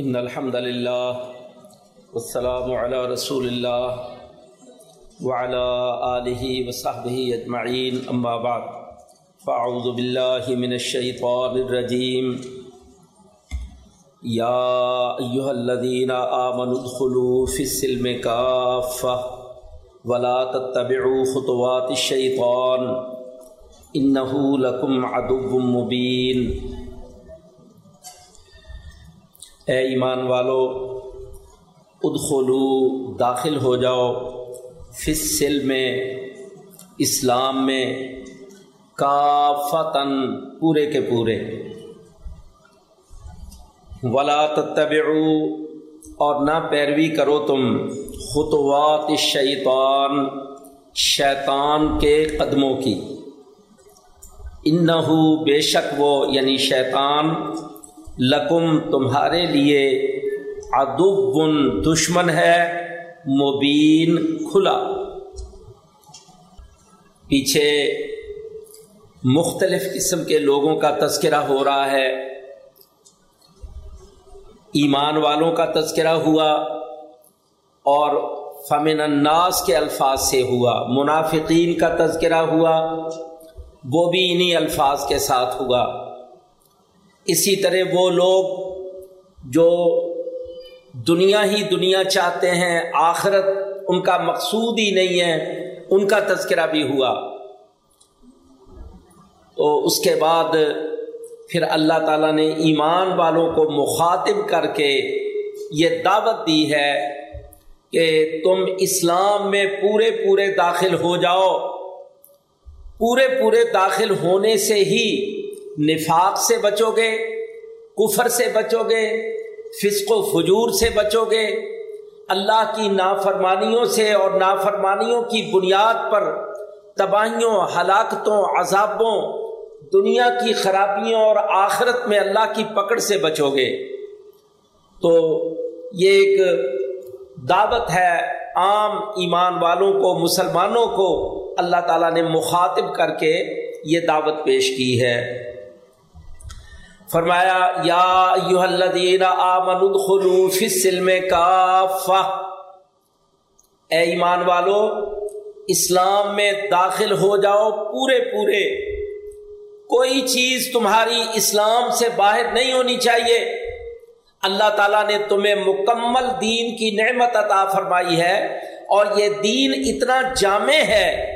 ان الحمد لله والسلام على رسول الله وعلى اله وصحبه اجمعين اما بعد فاعوذ بالله من الشيطان الرجيم. يا ايها الذين امنوا ادخلوا في السلم كافه ولا تتبعوا خطوات الشيطان انه لكم عدو مبين. اے ایمان والو، ادخلو، داخل ہو جاؤ فصل میں، اسلام میں کافتن پورے کے پورے۔ ولا تتبعو اور نہ پیروی کرو تم خطوات شیطان شیطان کے قدموں کی۔ انہو بے شک وہ یعنی شیطان لکم، تمہارے لیے ادب دشمن ہے، مبین کھلا۔ پیچھے مختلف قسم کے لوگوں کا تذکرہ ہو رہا ہے۔ ایمان والوں کا تذکرہ ہوا اور فمن الناس کے الفاظ سے ہوا۔ منافقین کا تذکرہ ہوا، وہ بھی انہی الفاظ کے ساتھ ہوا۔ اسی طرح وہ لوگ جو دنیا ہی دنیا چاہتے ہیں، آخرت ان کا مقصود ہی نہیں ہے، ان کا تذکرہ بھی ہوا۔ تو اس کے بعد پھر اللہ تعالیٰ نے ایمان والوں کو مخاطب کر کے یہ دعوت دی ہے کہ تم اسلام میں پورے پورے داخل ہو جاؤ۔ پورے پورے داخل ہونے سے ہی نفاق سے بچو گے، کفر سے بچو گے، فسق و فجور سے بچو گے۔ اللہ کی نافرمانیوں سے اور نافرمانیوں کی بنیاد پر تباہیوں، ہلاکتوں، عذابوں، دنیا کی خرابیوں اور آخرت میں اللہ کی پکڑ سے بچو گے۔ تو یہ ایک دعوت ہے عام ایمان والوں کو، مسلمانوں کو۔ اللہ تعالیٰ نے مخاطب کر کے یہ دعوت پیش کی ہے۔ فرمایا، یا الذین آمنوا ادخلوا فی السلم کافہ۔ اے ایمان والو، اسلام میں داخل ہو جاؤ پورے پورے۔ کوئی چیز تمہاری اسلام سے باہر نہیں ہونی چاہیے۔ اللہ تعالیٰ نے تمہیں مکمل دین کی نعمت عطا فرمائی ہے اور یہ دین اتنا جامع ہے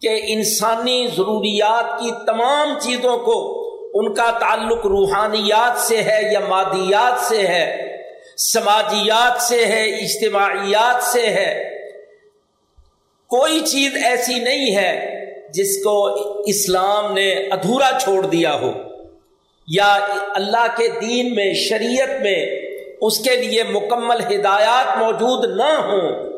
کہ انسانی ضروریات کی تمام چیزوں کو ان کا تعلق روحانیات سے ہے یا مادیات سے ہے؟ سماجیات سے ہے، اجتماعیات سے ہے؟ کوئی چیز ایسی نہیں ہے جس کو اسلام نے ادھورا چھوڑ دیا ہو، یا اللہ کے دین میں، شریعت میں اس کے لیے مکمل ہدایات موجود نہ ہوں۔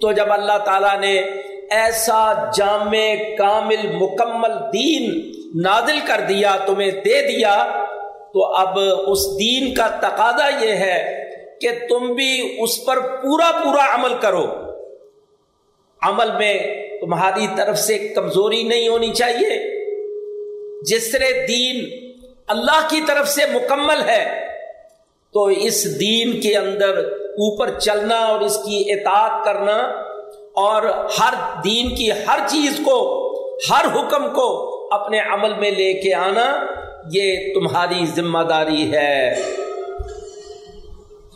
تو جب اللہ تعالیٰ نے ایسا جامع کامل مکمل دین نادل کر دیا، تمہیں دے دیا، تو اب اس دین کا تقاضا یہ ہے کہ تم بھی اس پر پورا پورا عمل کرو۔ عمل میں تمہاری طرف سے کمزوری نہیں ہونی چاہیے۔ جس طرح دین اللہ کی طرف سے مکمل ہے، تو اس دین کے اندر اوپر چلنا اور اس کی اطاعت کرنا اور ہر دین کی ہر چیز کو، ہر حکم کو اپنے عمل میں لے کے آنا، یہ تمہاری ذمہ داری ہے۔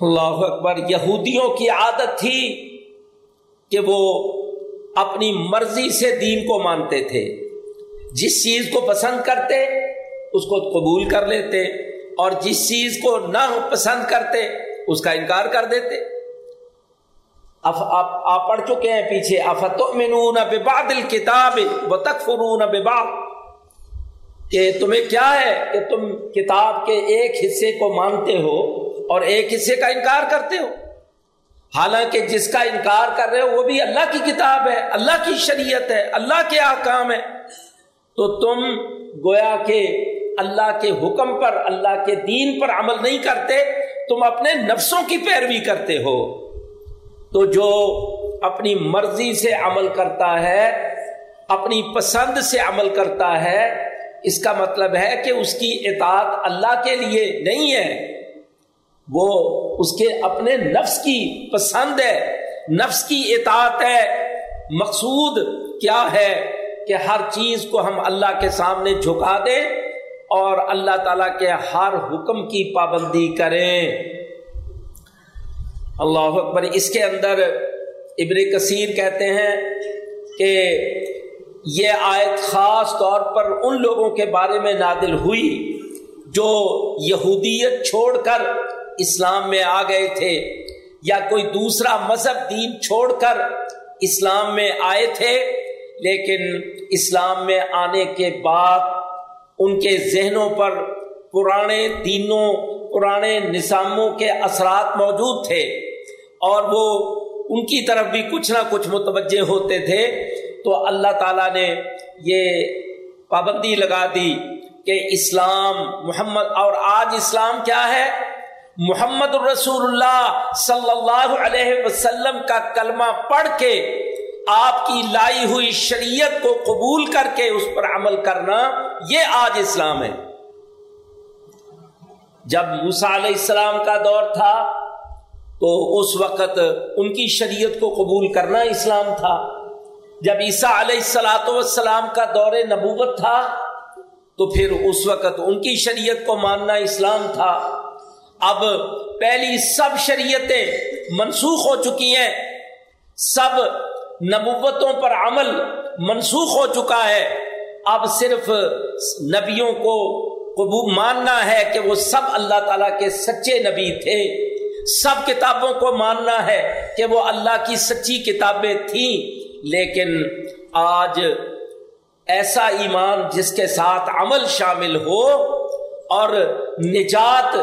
اللہ اکبر، یہودیوں کی عادت تھی کہ وہ اپنی مرضی سے دین کو مانتے تھے۔ جس چیز کو پسند کرتے، اس کو قبول کر لیتے، اور جس چیز کو نہ پسند کرتے، اس کا انکار کر دیتے۔ آپ پڑھ چکے ہیں پیچھے. افتؤمنون ببعض الكتاب وتکفرون ببعض. کہ تمہیں کیا ہے کہ تم کتاب کے ایک حصے کو مانتے ہو اور ایک حصے کا انکار کرتے ہو؟ حالانکہ جس کا انکار کر رہے ہو وہ بھی اللہ کی کتاب ہے، اللہ کی شریعت ہے، اللہ کے آکام ہے تو تم گویا کہ اللہ کے حکم پر، اللہ کے دین پر عمل نہیں کرتے، تم اپنے نفسوں کی پیروی کرتے ہو۔ تو جو اپنی مرضی سے عمل کرتا ہے، اپنی پسند سے عمل کرتا ہے، اس کا مطلب ہے کہ اس کی اطاعت اللہ کے لیے نہیں ہے۔ وہ اس کے اپنے نفس کی پسند ہے، نفس کی اطاعت ہے۔ مقصود کیا ہے کہ ہر چیز کو ہم اللہ کے سامنے جھکا دیں اور اللہ تعالی کے ہر حکم کی پابندی کریں۔ اللہ اکبر، اس کے اندر ابن کثیر کہتے ہیں کہ یہ آیت خاص طور پر ان لوگوں کے بارے میں نادل ہوئی جو یہودیت چھوڑ کر اسلام میں آ گئے تھے یا کوئی دوسرا مذہب دین چھوڑ کر اسلام میں آئے تھے، لیکن اسلام میں آنے کے بعد ان کے ذہنوں پر پرانے دینوں، پرانے نظاموں کے اثرات موجود تھے۔ اور وہ ان کی طرف بھی کچھ نہ کچھ متوجہ ہوتے تھے، تو اللہ تعالیٰ نے یہ پابندی لگا دی کہ اسلام محمد، اور آج اسلام کیا ہے؟ محمد الرسول اللہ صلی اللہ علیہ وسلم کا کلمہ پڑھ کے آپ کی لائی ہوئی شریعت کو قبول کر کے اس پر عمل کرنا، یہ آج اسلام ہے۔ جب موسا علیہ السلام کا دور تھا تو اس وقت ان کی شریعت کو قبول کرنا اسلام تھا۔ جب عیسیٰ علیہ السلاۃ والسلام کا دور نبوت تھا، تو پھر اس وقت ان کی شریعت کو ماننا اسلام تھا۔ اب پہلی سب شریعتیں منسوخ ہو چکی ہیں۔ سب نبوتوں پر عمل منسوخ ہو چکا ہے۔ اب صرف نبیوں کو قبول ماننا ہے کہ وہ سب اللہ تعالیٰ کے سچے نبی تھے۔ سب کتابوں کو ماننا ہے کہ وہ اللہ کی سچی کتابیں تھیں، لیکن آج ایسا ایمان جس کے ساتھ عمل شامل ہو اور نجات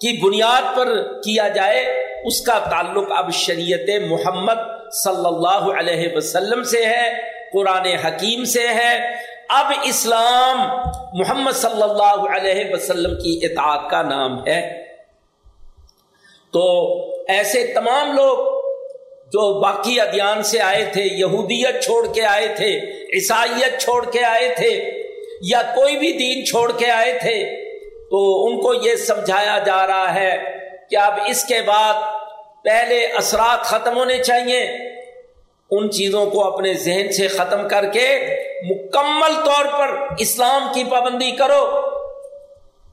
کی بنیاد پر کیا جائے، اس کا تعلق اب شریعت محمد صلی اللہ علیہ وسلم سے ہے، قرآن حکیم سے ہے۔ اب اسلام محمد صلی اللہ علیہ وسلم کی اطاعت کا نام ہے۔ تو ایسے تمام لوگ جو باقی ادیان سے آئے تھے، یہودیت چھوڑ کے آئے تھے، عیسائیت چھوڑ کے آئے تھے یا کوئی بھی دین چھوڑ کے آئے تھے، تو ان کو یہ سمجھایا جا رہا ہے کہ اب اس کے بعد پہلے اثرات ختم ہونے چاہیے۔ ان چیزوں کو اپنے ذہن سے ختم کر کے مکمل طور پر اسلام کی پابندی کرو۔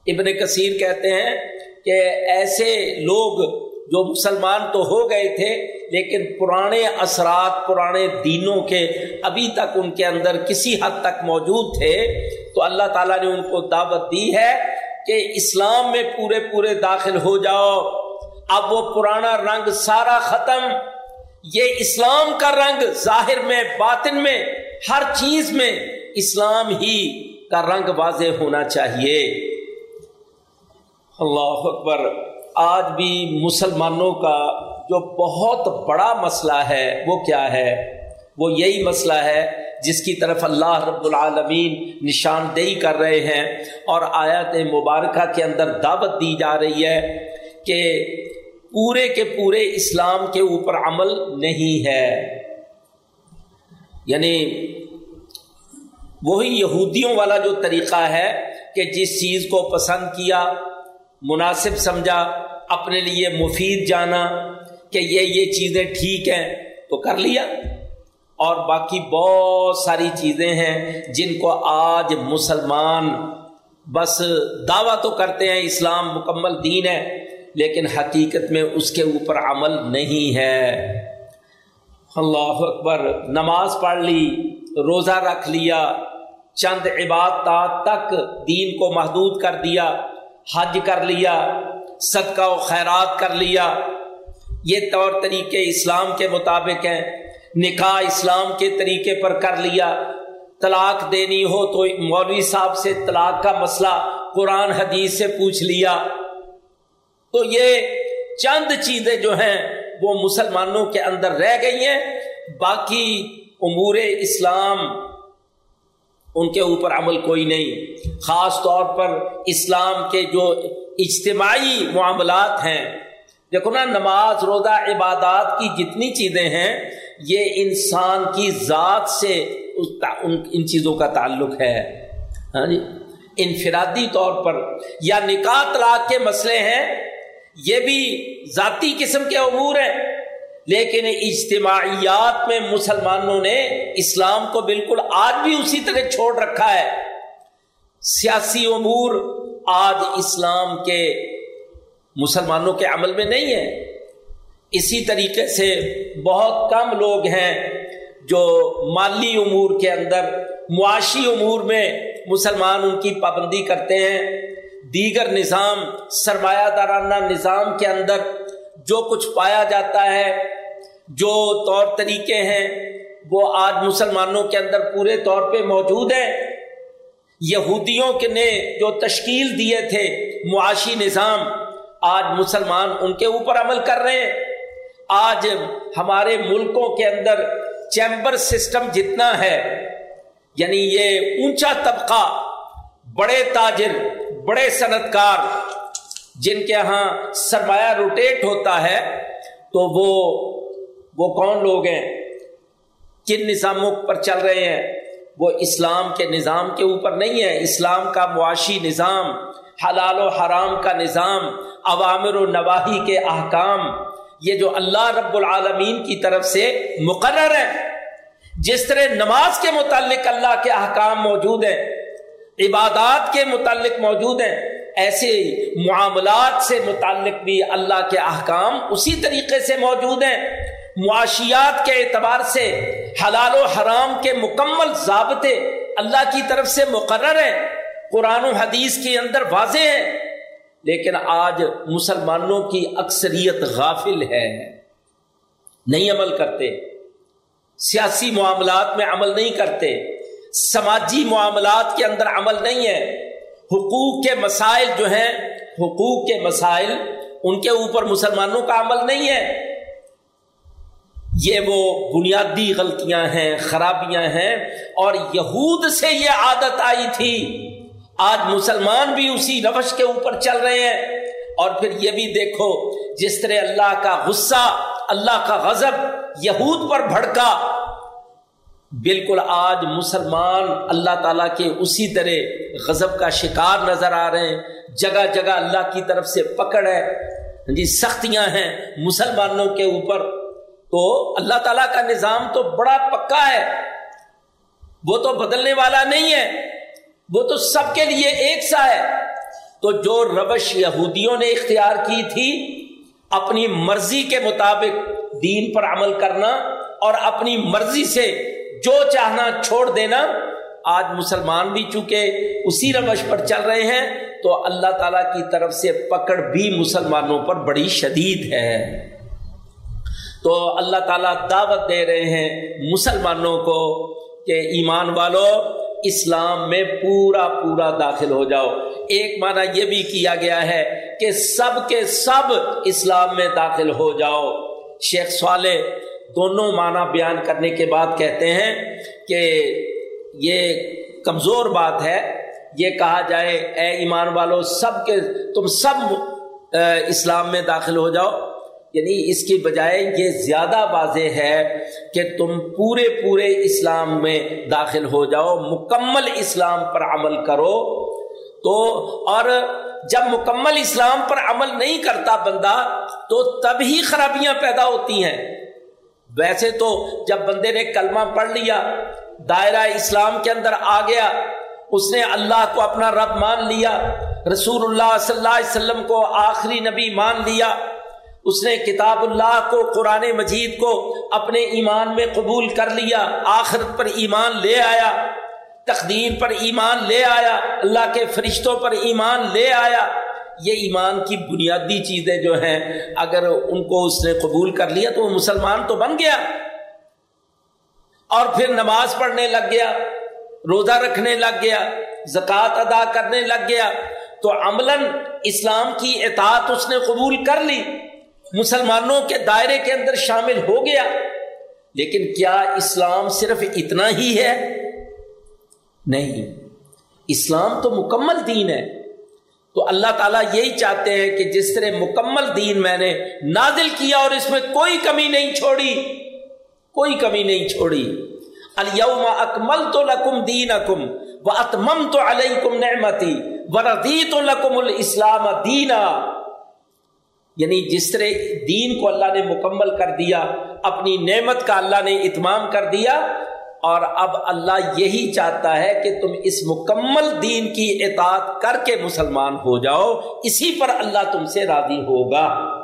ابن کثیر کہتے ہیں کہ ایسے لوگ جو مسلمان تو ہو گئے تھے، لیکن پرانے اثرات، پرانے دینوں کے ابھی تک ان کے اندر کسی حد تک موجود تھے، تو اللہ تعالیٰ نے ان کو دعوت دی ہے کہ اسلام میں پورے پورے داخل ہو جاؤ۔ اب وہ پرانا رنگ سارا ختم۔ یہ اسلام کا رنگ ظاہر میں، باطن میں، ہر چیز میں اسلام ہی کا رنگ واضح ہونا چاہیے۔ اللہ اکبر، آج بھی مسلمانوں کا جو بہت بڑا مسئلہ ہے، وہ کیا ہے؟ وہ یہی مسئلہ ہے جس کی طرف اللہ رب العالمین نشاندہی کر رہے ہیں اور آیات مبارکہ کے اندر دعوت دی جا رہی ہے کہ پورے کے پورے اسلام کے اوپر عمل نہیں ہے۔ یعنی وہی یہودیوں والا جو طریقہ ہے کہ جس چیز کو پسند کیا مناسب سمجھا، اپنے لیے مفید جانا کہ یہ یہ چیزیں ٹھیک ہیں، تو کر لیا۔ اور باقی بہت ساری چیزیں ہیں جن کو آج مسلمان بس دعویٰ تو کرتے ہیں، اسلام مکمل دین ہے، لیکن حقیقت میں اس کے اوپر عمل نہیں ہے۔ اللہ اکبر، نماز پڑھ لی، روزہ رکھ لیا، چند عبادات تک دین کو محدود کر دیا۔ حج کر لیا، صدقہ و خیرات کر لیا۔ یہ طور طریقے اسلام کے مطابق ہیں۔ نکاح اسلام کے طریقے پر کر لیا۔ طلاق دینی ہو تو مولوی صاحب سے طلاق کا مسئلہ قرآن حدیث سے پوچھ لیا۔ تو یہ چند چیزیں جو ہیں وہ مسلمانوں کے اندر رہ گئی ہیں۔ باقی امور اسلام ان کے اوپر عمل کوئی نہیں۔ خاص طور پر اسلام کے جو اجتماعی معاملات ہیں۔ دیکھو نا، نماز، روزہ، عبادات کی جتنی چیزیں ہیں، یہ انسان کی ذات سے ان چیزوں کا تعلق ہے۔ ہاں جی؟ انفرادی طور پر یا نکاح طلاق کے مسئلے ہیں، یہ بھی ذاتی قسم کے امور ہیں۔ لیکن اجتماعیات میں مسلمانوں نے اسلام کو بالکل آج بھی اسی طرح چھوڑ رکھا ہے۔ سیاسی امور آج اسلام کے مسلمانوں کے عمل میں نہیں ہے۔ اسی طریقے سے بہت کم لوگ ہیں جو مالی امور کے اندر، معاشی امور میں مسلمان ان کی پابندی کرتے ہیں۔ دیگر نظام، سرمایہ دارانہ نظام کے اندر جو کچھ پایا جاتا ہے جو طور طریقے ہیں، وہ آج مسلمانوں کے اندر پورے طور پہ موجود ہیں۔ یہودیوں کے نے جو تشکیل دیے تھے معاشی نظام، آج مسلمان ان کے اوپر عمل کر رہے ہیں۔ آج ہمارے ملکوں کے اندر چیمبر سسٹم جتنا ہے یعنی یہ اونچا طبقہ، بڑے تاجر، بڑے صنعت کار جن کے یہاں سرمایہ روٹیٹ ہوتا ہے، تو وہ وہ کون لوگ ہیں؟ کن نظاموں پر چل رہے ہیں؟ وہ اسلام کے نظام کے اوپر نہیں ہے اسلام کا معاشی نظام، حلال و حرام کا نظام، عوامر و نواحی کے احکام، یہ جو اللہ رب العالمین کی طرف سے مقرر ہے جس طرح نماز کے متعلق اللہ کے احکام موجود ہیں، عبادات کے متعلق موجود ہیں، ایسے معاملات سے متعلق بھی اللہ کے احکام اسی طریقے سے موجود ہیں۔ معاشیات کے اعتبار سے حلال و حرام کے مکمل ضابطے اللہ کی طرف سے مقرر ہیں۔ قرآن و حدیث کے اندر واضح ہیں۔ لیکن آج مسلمانوں کی اکثریت غافل ہے نہیں عمل کرتے۔ سیاسی معاملات میں عمل نہیں کرتے۔ سماجی معاملات کے اندر عمل نہیں ہے حقوق کے مسائل جو ہیں، حقوق کے مسائل ان کے اوپر مسلمانوں کا عمل نہیں ہے۔ یہ وہ بنیادی غلطیاں ہیں، خرابیاں ہیں۔ اور یہود سے یہ عادت آئی تھی۔ آج مسلمان بھی اسی روش کے اوپر چل رہے ہیں۔ اور پھر یہ بھی دیکھو، جس طرح اللہ کا غصہ، اللہ کا غضب یہود پر بھڑکا، بالکل آج مسلمان اللہ تعالیٰ کے اسی طرح غضب کا شکار نظر آ رہے ہیں۔ جگہ جگہ اللہ کی طرف سے پکڑ ہے۔ ہاں جی سختیاں ہیں مسلمانوں کے اوپر۔ تو اللہ تعالیٰ کا نظام تو بڑا پکا ہے۔ وہ تو بدلنے والا نہیں ہے۔ وہ تو سب کے لیے ایک سا ہے۔ تو جو روش یہودیوں نے اختیار کی تھی، اپنی مرضی کے مطابق دین پر عمل کرنا اور اپنی مرضی سے جو چاہنا چھوڑ دینا، آج مسلمان بھی چونکہ اسی روش پر چل رہے ہیں، تو اللہ تعالی کی طرف سے پکڑ بھی مسلمانوں پر بڑی شدید ہے۔ تو اللہ تعالیٰ دعوت دے رہے ہیں مسلمانوں کو کہ ایمان والو، اسلام میں پورا پورا داخل ہو جاؤ۔ ایک معنی یہ بھی کیا گیا ہے کہ سب کے سب اسلام میں داخل ہو جاؤ۔ شیخ صالح دونوں معنی بیان کرنے کے بعد کہتے ہیں کہ یہ کمزور بات ہے۔ یہ کہا جائے، اے ایمان والو، سب کے، تم سب اسلام میں داخل ہو جاؤ۔ یعنی اس کی بجائے یہ زیادہ واضح ہے کہ تم پورے پورے اسلام میں داخل ہو جاؤ، مکمل اسلام پر عمل کرو۔ تو اور جب مکمل اسلام پر عمل نہیں کرتا بندہ، تو تب ہی خرابیاں پیدا ہوتی ہیں۔ ویسے تو جب بندے نے کلمہ پڑھ لیا، دائرہ اسلام کے اندر آ گیا، اس نے اللہ کو اپنا رب مان لیا، رسول اللہ صلی اللہ علیہ وسلم کو آخری نبی مان لیا۔ اس نے کتاب اللہ کو، قرآن مجید کو اپنے ایمان میں قبول کر لیا، آخرت پر ایمان لے آیا، تقدیر پر ایمان لے آیا، اللہ کے فرشتوں پر ایمان لے آیا۔ یہ ایمان کی بنیادی چیزیں جو ہیں، اگر ان کو اس نے قبول کر لیا تو وہ مسلمان تو بن گیا۔ اور پھر نماز پڑھنے لگ گیا، روزہ رکھنے لگ گیا، زکوٰۃ ادا کرنے لگ گیا۔ تو عملاً اسلام کی اطاعت اس نے قبول کر لی۔ مسلمانوں کے دائرے کے اندر شامل ہو گیا۔ لیکن کیا اسلام صرف اتنا ہی ہے؟ نہیں۔ اسلام تو مکمل دین ہے۔ تو اللہ تعالیٰ یہی چاہتے ہیں کہ جس طرح مکمل دین میں نے نازل کیا اور اس میں کوئی کمی نہیں چھوڑی، کوئی کمی نہیں چھوڑی۔ الم اکمل تو لکم دین اکم و اتمم تو علیہ کم نعمتی و ردی تو لکم الاسلام دینا۔ یعنی جس طرح دین کو اللہ نے مکمل کر دیا، اپنی نعمت کا اللہ نے اتمام کر دیا، اور اب اللہ یہی چاہتا ہے کہ تم اس مکمل دین کی اطاعت کر کے مسلمان ہو جاؤ، اسی پر اللہ تم سے راضی ہوگا۔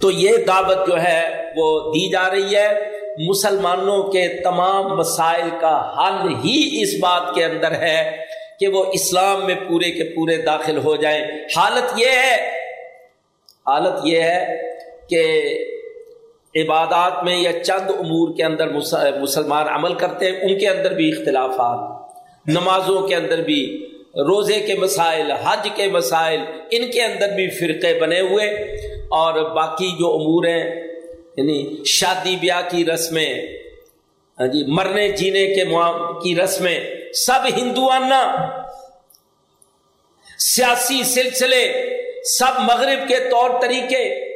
تو یہ دعوت جو ہے وہ دی جا رہی ہے۔ مسلمانوں کے تمام مسائل کا حل ہی اس بات کے اندر ہے۔ کہ وہ اسلام میں پورے کے پورے داخل ہو جائیں۔ حالت یہ ہے، حالت یہ ہے کہ عبادات میں یا چند امور کے اندر مسلمان عمل کرتے ہیں، ان کے اندر بھی اختلافات، نمازوں کے اندر بھی، روزے کے مسائل، حج کے مسائل، ان کے اندر بھی فرقے بنے ہوئے۔ اور باقی جو امور ہیں یعنی شادی بیاہ کی رسمیں ہاں جی مرنے جینے کے کی رسمیں سب ہندوانہ، سیاسی سلسلے، سب مغرب کے طور طریقے،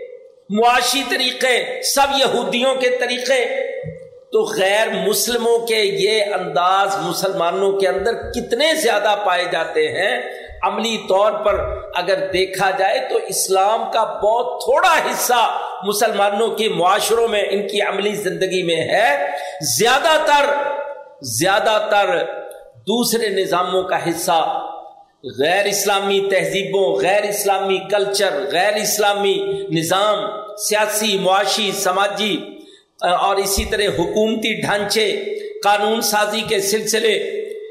معاشی طریقے، سب یہودیوں کے طریقے۔ تو غیر مسلموں کے یہ انداز مسلمانوں کے اندر کتنے زیادہ پائے جاتے ہیں؟ عملی طور پر اگر دیکھا جائے تو اسلام کا بہت تھوڑا حصہ مسلمانوں کے معاشروں میں ان کی عملی زندگی میں ہے۔ زیادہ تر زیادہ تر دوسرے نظاموں کا حصہ۔ غیر اسلامی تہذیبوں، غیر اسلامی کلچر غیر اسلامی نظام، سیاسی، معاشی، سماجی، اور اسی طرح حکومتی ڈھانچے، قانون سازی کے سلسلے۔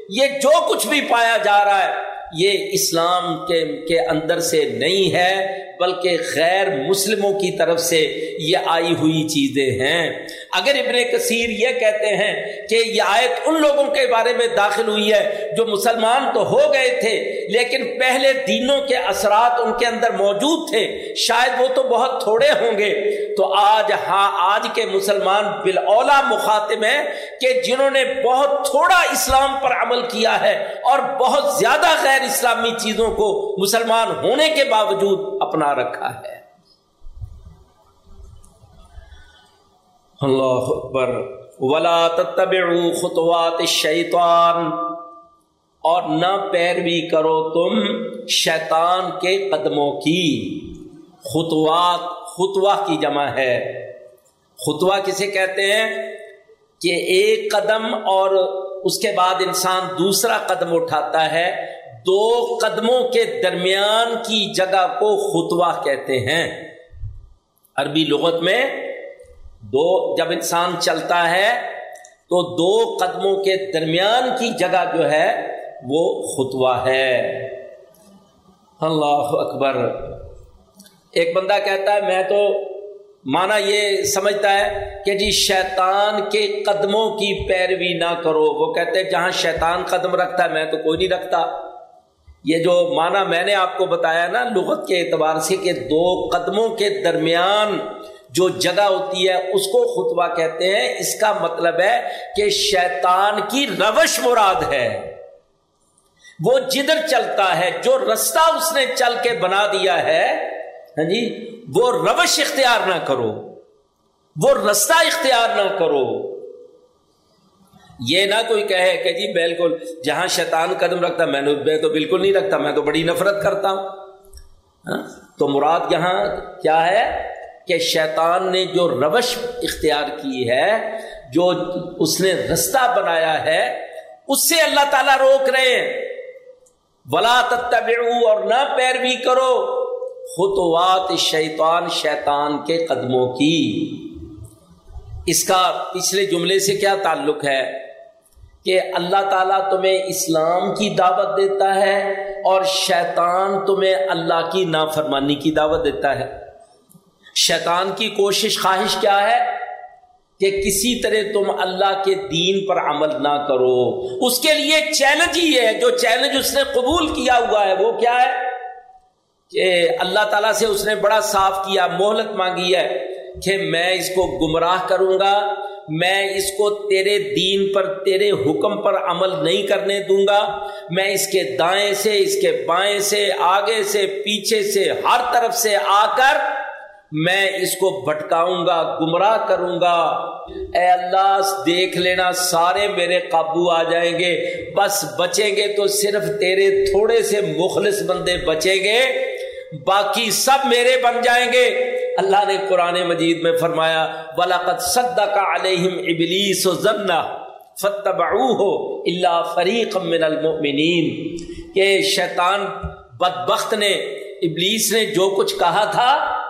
یہ جو کچھ بھی پایا جا رہا ہے، یہ اسلام کے کے اندر سے نہیں ہے، بلکہ غیر مسلموں کی طرف سے یہ آئی ہوئی چیزیں ہیں۔ اگر ابن کثیر یہ کہتے ہیں کہ یہ آیت ان لوگوں کے بارے میں داخل ہوئی ہے جو مسلمان تو ہو گئے تھے، لیکن پہلے دینوں کے اثرات ان کے اندر موجود تھے، شاید وہ تو بہت تھوڑے ہوں گے۔ تو آج ہاں آج کے مسلمان بالا مخاطب ہیں کہ جنہوں نے بہت تھوڑا اسلام پر عمل کیا ہے اور بہت زیادہ غیر اسلامی چیزوں کو مسلمان ہونے کے باوجود اپنا رکھا ہے۔ اللہ اکبر، ولا تتبعوا خطوات الشیطان اور نہ پیروی کرو تم شیطان کے قدموں کی۔ خطوات، خطوہ کی جمع ہے۔ خطوہ کسے کہتے ہیں؟ کہ ایک قدم اور اس کے بعد انسان دوسرا قدم اٹھاتا ہے۔ دو قدموں کے درمیان کی جگہ کو خطوہ کہتے ہیں۔ عربی لغت میں دو جب انسان چلتا ہے تو دو قدموں کے درمیان کی جگہ جو ہے وہ خطوہ ہے۔ اللہ اکبر۔ ایک بندہ کہتا ہے، میں تو مانا یہ سمجھتا ہے کہ جی شیطان کے قدموں کی پیروی نہ کرو۔ وہ کہتے ہیں، جہاں شیطان قدم رکھتا ہے، میں تو کوئی نہیں رکھتا۔ یہ جو مانا میں نے آپ کو بتایا نا، لغت کے اعتبار سے کہ دو قدموں کے درمیان جو جگہ ہوتی ہے اس کو خطبہ کہتے ہیں۔ اس کا مطلب ہے کہ شیطان کی روش مراد ہے۔ وہ جدھر چلتا ہے، جو رستہ اس نے چل کے بنا دیا ہے ہاں جی وہ روش اختیار نہ کرو۔ وہ رستہ اختیار نہ کرو۔ یہ نہ کوئی کہے کہ جی بالکل جہاں شیطان قدم رکھتا، میں میں تو بالکل نہیں رکھتا، میں تو بڑی نفرت کرتا ہوں۔ ہاں، تو مراد یہاں کیا ہے؟ کہ شیطان نے جو روش اختیار کی ہے، جو اس نے رستہ بنایا ہے اس سے اللہ تعالیٰ روک رہے ہیں۔ ولا تتبعو اور نہ پیروی کرو۔ خطوات شیطان شیطان کے قدموں کی۔ اس کا پچھلے جملے سے کیا تعلق ہے؟ کہ اللہ تعالیٰ تمہیں اسلام کی دعوت دیتا ہے اور شیطان تمہیں اللہ کی نافرمانی کی دعوت دیتا ہے۔ شیطان کی کوشش خواہش کیا ہے کہ کسی طرح تم اللہ کے دین پر عمل نہ کرو۔ اس کے لیے چیلنج ہی ہے۔ جو چیلنج اس نے قبول کیا ہوا ہے وہ کیا ہے؟ کہ اللہ تعالیٰ سے اس نے بڑا صاف کیا، مہلت مانگی ہے کہ میں اس کو گمراہ کروں گا، میں اس کو تیرے دین پر، تیرے حکم پر عمل نہیں کرنے دوں گا۔ میں اس کے دائیں سے، اس کے بائیں سے، آگے سے، پیچھے سے، ہر طرف سے آ کر میں اس کو بھٹکاؤں گا، گمراہ کروں گا۔ اے اللہ، دیکھ لینا، سارے میرے قابو آ جائیں گے۔ بس بچیں گے تو صرف تیرے تھوڑے سے مخلص بندے بچیں گے۔ باقی سب میرے بن جائیں گے۔ اللہ نے قرآن مجید میں فرمایا بلاقت صدا کا علیہم ابلیس و ضمنا فتب ہو اللہ فریق من المؤمنین کہ شیطان بدبخت نے، ابلیس نے جو کچھ کہا تھا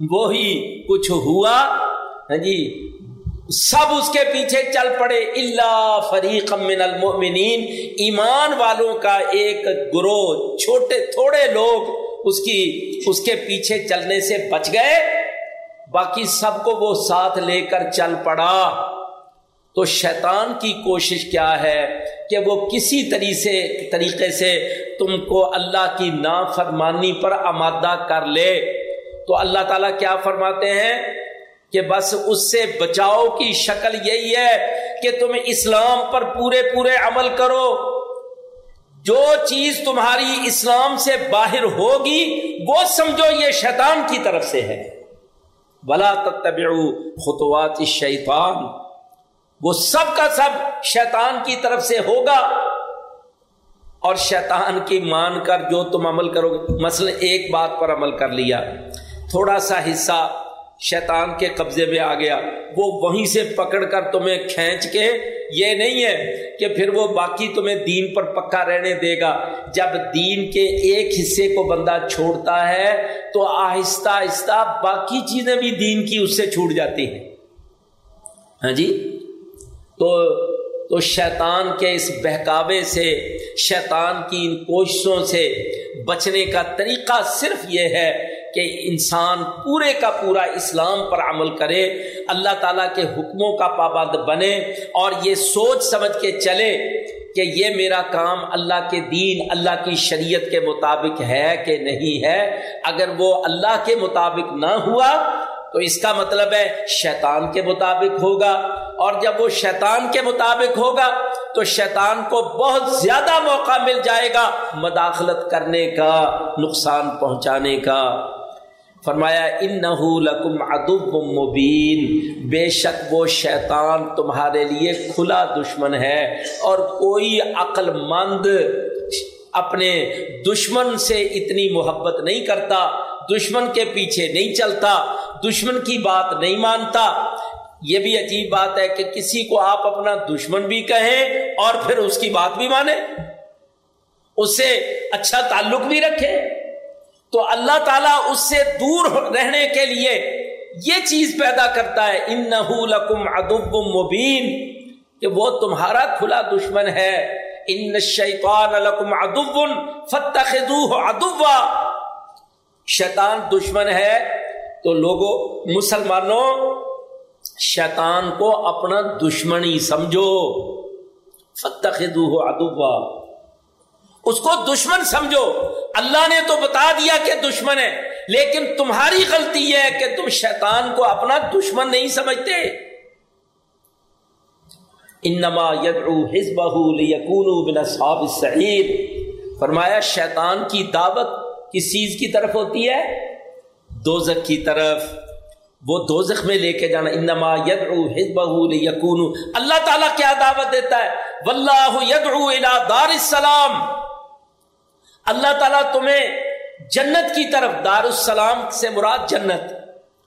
وہی کچھ ہوا۔ ہاں جی سب اس کے پیچھے چل پڑے۔ اللہ فریق من المؤمنین ایمان والوں کا ایک گروہ، چھوٹے تھوڑے لوگ اس کی، اس کے پیچھے چلنے سے بچ گئے۔ باقی سب کو وہ ساتھ لے کر چل پڑا۔ تو شیطان کی کوشش کیا ہے کہ وہ کسی طریقے طریقے سے تم کو اللہ کی نافرمانی پر آمادہ کر لے۔ تو اللہ تعالیٰ کیا فرماتے ہیں کہ بس اس سے بچاؤ کی شکل یہی ہے کہ تم اسلام پر پورے پورے عمل کرو۔ جو چیز تمہاری اسلام سے باہر ہوگی، وہ سمجھو یہ شیطان کی طرف سے ہے۔ بلا تتبعو خطوات شیطان وہ سب کا سب شیطان کی طرف سے ہوگا۔ اور شیطان کی مان کر جو تم عمل کرو گے۔ مثلا ایک بات پر عمل کر لیا۔ تھوڑا سا حصہ شیطان کے قبضے میں آ گیا۔ وہ وہیں سے پکڑ کر تمہیں کھینچ کے، یہ نہیں ہے کہ پھر وہ باقی تمہیں دین پر پکا رہنے دے گا۔ جب دین کے ایک حصے کو بندہ چھوڑتا ہے، تو آہستہ آہستہ باقی چیزیں بھی دین کی اس سے چھوٹ جاتی ہیں۔ ہاں جی؟ تو تو شیطان کے اس بہکاوے سے، شیطان کی ان کوششوں سے بچنے کا طریقہ صرف یہ ہے کہ انسان پورے کا پورا اسلام پر عمل کرے، اللہ تعالیٰ کے حکموں کا پابند بنے اور یہ سوچ سمجھ کے چلے کہ یہ میرا کام اللہ کے دین، اللہ کی شریعت کے مطابق ہے کہ نہیں ہے۔ اگر وہ اللہ کے مطابق نہ ہوا تو اس کا مطلب ہے شیطان کے مطابق ہوگا۔ اور جب وہ شیطان کے مطابق ہوگا تو شیطان کو بہت زیادہ موقع مل جائے گا مداخلت کرنے کا، نقصان پہنچانے کا۔ فرمایا ان لکم ادب مبین۔ بے شک وہ شیطان تمہارے لیے کھلا دشمن ہے اور کوئی عقل مند اپنے دشمن سے اتنی محبت نہیں کرتا، دشمن کے پیچھے نہیں چلتا، دشمن کی بات نہیں مانتا۔ یہ بھی عجیب بات ہے کہ کسی کو آپ اپنا دشمن بھی کہیں اور پھر اس کی بات بھی مانیں۔ اس سے اچھا تعلق بھی رکھے تو اللہ تعالیٰ اس سے دور رہنے کے لیے یہ چیز پیدا کرتا ہے ان لکم ادب مبین، کہ وہ تمہارا کھلا دشمن ہے۔ ان شیطان لکم ادب فتح ادبا شیطان دشمن ہے۔ تو لوگوں مسلمانوں، شیطان کو اپنا دشمنی سمجھو۔ فتح ادبا اس کو دشمن سمجھو۔ اللہ نے تو بتا دیا کہ دشمن ہے، لیکن تمہاری غلطی یہ ہے کہ تم شیطان کو اپنا دشمن نہیں سمجھتے۔ انما یدعو من اصحاب السعید فرمایا، شیطان کی دعوت کس چیز کی طرف ہوتی ہے؟ دوزخ کی طرف۔ وہ دوزخ میں لے کے جانا۔ انما یدعو حزبہ لیکونو اللہ تعالیٰ کیا دعوت دیتا ہے؟ واللہ یدعو الى دار السلام۔ اللہ تعالیٰ تمہیں جنت کی طرف دار السلام سے مراد جنت،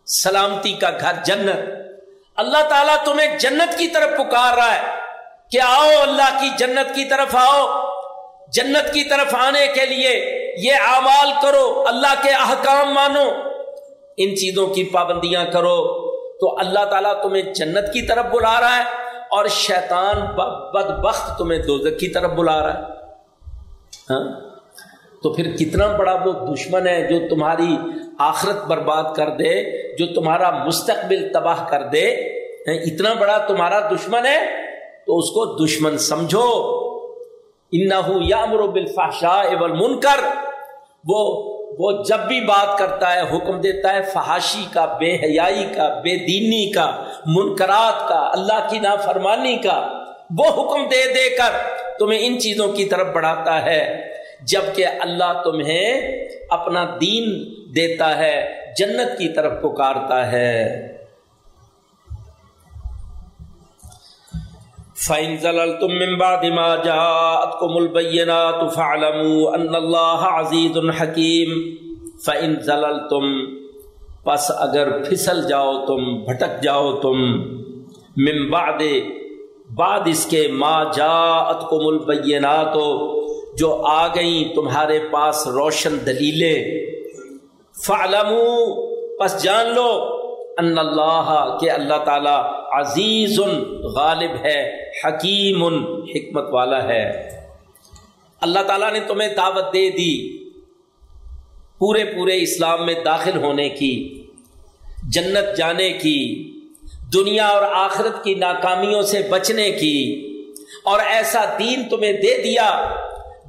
سلامتی کا گھر جنت۔ اللہ تعالیٰ تمہیں جنت کی طرف پکار رہا ہے کہ آؤ اللہ کی جنت کی طرف آؤ۔ جنت کی طرف آنے کے لیے یہ اعمال کرو، اللہ کے احکام مانو۔ ان چیزوں کی پابندیاں کرو۔ تو اللہ تعالیٰ تمہیں جنت کی طرف بلا رہا ہے اور شیطان بدبخت تمہیں دوزک کی طرف بلا رہا ہے۔ ہاں؟ تو پھر کتنا بڑا وہ دشمن ہے جو تمہاری آخرت برباد کر دے، جو تمہارا مستقبل تباہ کر دے۔ اتنا بڑا تمہارا دشمن ہے، تو اس کو دشمن سمجھو۔ انمر و بالفاشا من کر وہ وہ جب بھی بات کرتا ہے، حکم دیتا ہے، فحاشی کا، بے حیائی کا، بے دینی کا، منکرات کا، اللہ کی نافرمانی کا، وہ حکم دے دے کر تمہیں ان چیزوں کی طرف بڑھاتا ہے۔ جبکہ اللہ تمہیں اپنا دین دیتا ہے، جنت کی طرف پکارتا ہے۔ فَإِن زَلَلْتُم مِّن بَعْدِ مَا جَاءَتْكُمُ الْبَيِّنَاتُ فَاعْلَمُوا أَنَّ اللَّهَ عَزِيزٌ حَكِيمٌ۔ فن زلل تم پس اگر پھسل جاؤ تم، بھٹک جاؤ تم۔ ممباد بعد اس کے ما جاءت کو جو آ گئیں تمہارے پاس روشن دلیلیں۔ فعلمو پس جان لو ان اللہ، کہ اللہ تعالی عزیز غالب ہے، حکیم حکمت والا ہے۔ اللہ تعالیٰ نے تمہیں دعوت دے دی پورے پورے اسلام میں داخل ہونے کی، جنت جانے کی، دنیا اور آخرت کی ناکامیوں سے بچنے کی۔ اور ایسا دین تمہیں دے دیا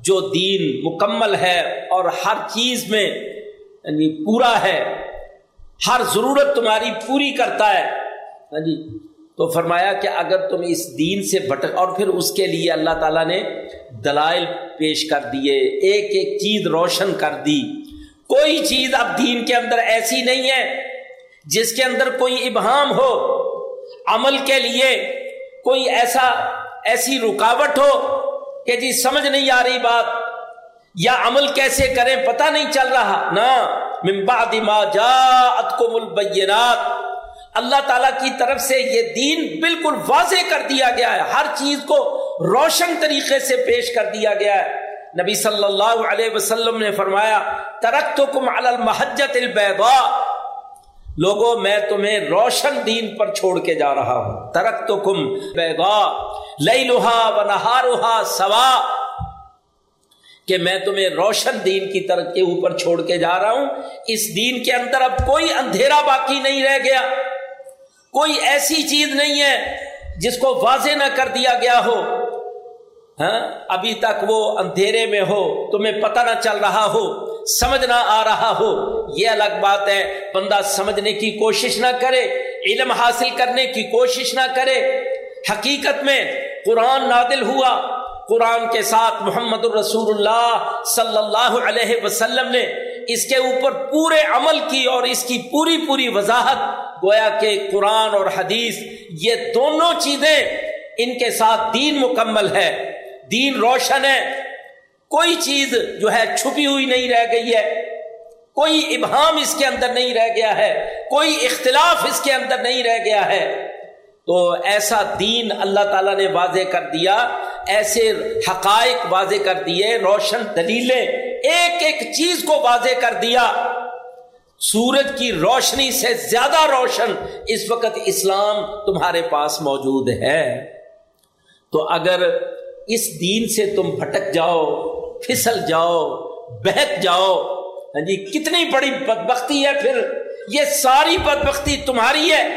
جو دین مکمل ہے اور ہر چیز میں یعنی پورا ہے، ہر ضرورت تمہاری پوری کرتا ہے۔ ہاں جی تو فرمایا کہ اگر تم اس دین سے بھٹک اور پھر اس کے لیے اللہ تعالیٰ نے دلائل پیش کر دیے، ایک ایک چیز روشن کر دی۔ کوئی چیز اب دین کے اندر ایسی نہیں ہے جس کے اندر کوئی ابہام ہو، عمل کے لیے کوئی ایسا، ایسی رکاوٹ ہو کہ جی سمجھ نہیں آ رہی بات یا عمل کیسے کریں پتہ نہیں چل رہا نہ ما جاءتکم البینات اللہ تعالی کی طرف سے یہ دین بالکل واضح کر دیا گیا ہے ہر چیز کو روشن طریقے سے پیش کر دیا گیا ہے نبی صلی اللہ علیہ وسلم نے فرمایا ترکتکم علی المحجت البیضاء لوگوں، میں تمہیں روشن دین پر چھوڑ کے جا رہا ہوں۔ ترکتکم بیضاء لیلھا ونہارھا سوا۔ کہ میں تمہیں روشن دین کی طرف کے اوپر چھوڑ کے جا رہا ہوں۔ اس دین کے اندر اب کوئی اندھیرا باقی نہیں رہ گیا۔ کوئی ایسی چیز نہیں ہے جس کو واضح نہ کر دیا گیا ہو۔ ہاں؟ ابھی تک وہ اندھیرے میں ہو، تمہیں پتہ نہ چل رہا ہو، سمجھ نہ آ رہا ہو۔ یہ الگ بات ہے، بندہ سمجھنے کی کوشش نہ کرے، علم حاصل کرنے کی کوشش نہ کرے۔ حقیقت میں قرآن نادل ہوا۔ قرآن کے ساتھ محمد الرسول اللہ صلی اللہ علیہ وسلم نے اس کے اوپر پورے عمل کی اور اس کی پوری پوری وضاحت۔ گویا کہ قرآن اور حدیث، یہ دونوں چیزیں ان کے ساتھ دین مکمل ہے۔ دین روشن ہے۔ کوئی چیز جو ہے چھپی ہوئی نہیں رہ گئی ہے۔ کوئی ابہام اس کے اندر نہیں رہ گیا ہے۔ کوئی اختلاف اس کے اندر نہیں رہ گیا ہے۔ تو ایسا دین اللہ تعالیٰ نے واضح کر دیا۔ ایسے حقائق واضح کر دیے۔ روشن دلیلیں ایک ایک چیز کو واضح کر دیا۔ سورج کی روشنی سے زیادہ روشن اس وقت اسلام تمہارے پاس موجود ہے۔ تو اگر اس دین سے تم بھٹک جاؤ، پھسل جاؤ بہت جاؤ۔ ہاں جی کتنی بڑی بدبختی ہے پھر۔ یہ ساری بدبختی تمہاری ہے۔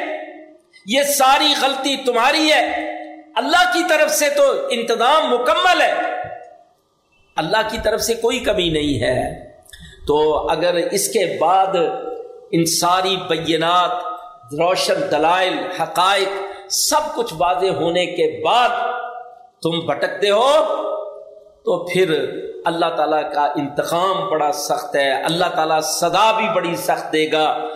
یہ ساری غلطی تمہاری ہے۔ اللہ کی طرف سے تو انتظام مکمل ہے۔ اللہ کی طرف سے کوئی کمی نہیں ہے۔ تو اگر اس کے بعد ان ساری بینات، روشن دلائل، حقائق سب کچھ واضح ہونے کے بعد تم بھٹکتے ہو، تو پھر اللہ تعالیٰ کا انتخام بڑا سخت ہے۔ اللہ تعالیٰ صدا بھی بڑی سخت دے گا۔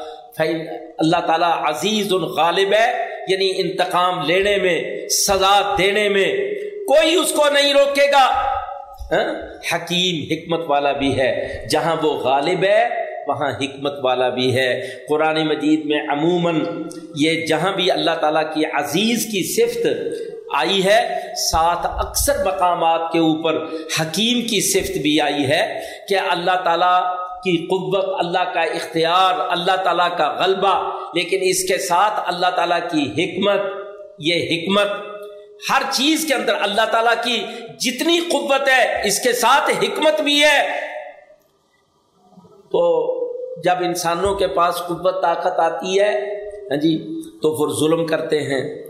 اللہ تعالیٰ عزیز الغالب ہے یعنی انتقام لینے میں، سزا دینے میں۔ کوئی اس کو نہیں روکے گا۔ ہاں؟ حکیم حکمت والا بھی ہے۔ جہاں وہ غالب ہے، وہاں حکمت والا بھی ہے۔ قرآن مجید میں عموماً یہ جہاں بھی اللہ تعالیٰ کی عزیز کی صفت آئی ہے۔ ساتھ اکثر مقامات کے اوپر حکیم کی صفت بھی آئی ہے کہ اللہ تعالیٰ کی قوت، اللہ کا اختیار، اللہ تعالیٰ کا غلبہ، لیکن اس کے ساتھ اللہ تعالیٰ کی حکمت، یہ حکمت ہر چیز کے اندر اللہ تعالیٰ کی جتنی قوت ہے، اس کے ساتھ حکمت بھی ہے۔ تو جب انسانوں کے پاس قوت، طاقت آتی ہے ہاں جی تو وہ ظلم کرتے ہیں۔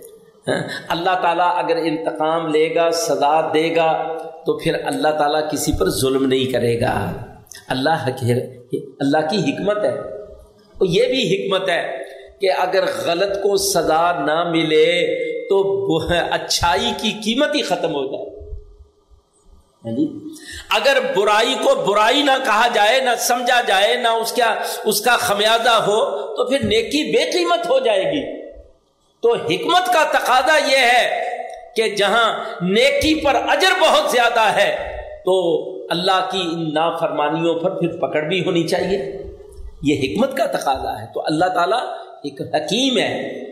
ہاں؟ اللہ تعالیٰ اگر انتقام لے گا، سزا دے گا، تو پھر اللہ تعالیٰ کسی پر ظلم نہیں کرے گا۔ اللہ اللہ کی حکمت ہے۔ یہ بھی حکمت ہے کہ اگر غلط کو سزا نہ ملے تو اچھائی کی قیمت ہی ختم ہو جائے۔ ہاں جی؟ اگر برائی کو برائی نہ کہا جائے، نہ سمجھا جائے، نہ اس کا اس کا خمیازہ ہو، تو پھر نیکی بے قیمت ہو جائے گی۔ تو حکمت کا تقاضا یہ ہے کہ جہاں نیکی پر اجر بہت زیادہ ہے، تو اللہ کی ان نافرمانیوں پر پھر پکڑ بھی ہونی چاہیے۔ یہ حکمت کا تقاضا ہے۔ تو اللہ تعالیٰ ایک حکیم ہے۔